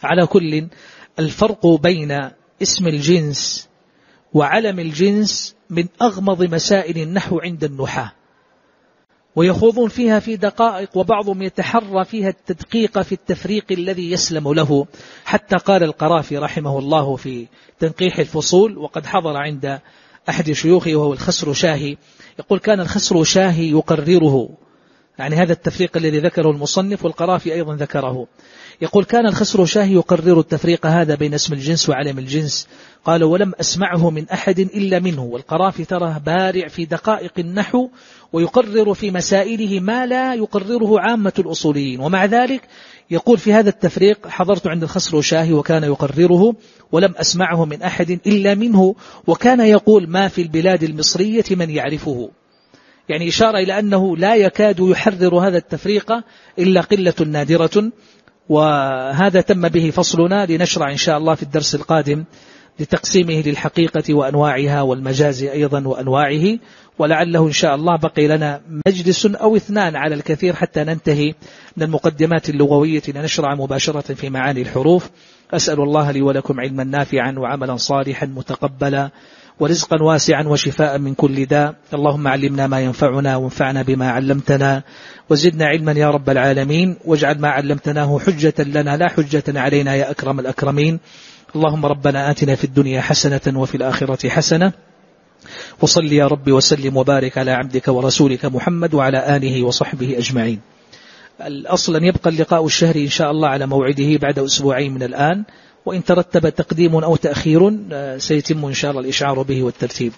على كل الفرق بين اسم الجنس وعلم الجنس من أغمض مسائل النحو عند النحاة. ويخوضون فيها في دقائق وبعضهم يتحرى فيها التدقيق في التفريق الذي يسلم له. حتى قال القرافي رحمه الله في تنقيح الفصول وقد حضر عند أحد شيوخه وهو الخسر شاهي. يقول كان الخسر شاهي يقرره. يعني هذا التفريق الذي ذكره المصنف والقرافي أيضا ذكره. يقول كان الخسر شاهي يقرر التفريق هذا بين اسم الجنس وعلم الجنس. قال ولم أسمعه من أحد إلا منه والقرافي تراه بارع في دقائق النحو ويقرر في مسائله ما لا يقرره عامة الأصوليين. ومع ذلك يقول في هذا التفريق حضرت عند الخسر شاهي وكان يقرره ولم أسمعه من أحد إلا منه وكان يقول ما في البلاد المصرية من يعرفه. يعني إشارة إلى أنه لا يكاد يحرر هذا التفريق إلا قلة نادرة. وهذا تم به فصلنا لنشرع إن شاء الله في الدرس القادم لتقسيمه للحقيقة وأنواعها والمجاز أيضا وأنواعه. ولعله إن شاء الله بقي لنا مجلس أو اثنان على الكثير حتى ننتهي من المقدمات اللغوية لنشرع مباشرة في معاني الحروف. أسأل الله لي ولكم علما نافعا وعملا صالحا متقبلا. ورزقا واسعا وشفاء من كل داء. اللهم علمنا ما ينفعنا وانفعنا بما علمتنا. وزدنا علما يا رب العالمين. واجعل ما علمتناه حجة لنا لا حجة علينا يا أكرم الأكرمين. اللهم ربنا آتنا في الدنيا حسنة وفي الآخرة حسنة. وصل يا رب وسلم وبارك على عبدك ورسولك محمد وعلى آله وصحبه أجمعين. الأصل أن يبقى اللقاء الشهري إن شاء الله على موعده بعد أسبوعين من الآن. وإن ترتب تقديم أو تأخير آه، سيتم إن شاء الله الإشعار به والترتيب.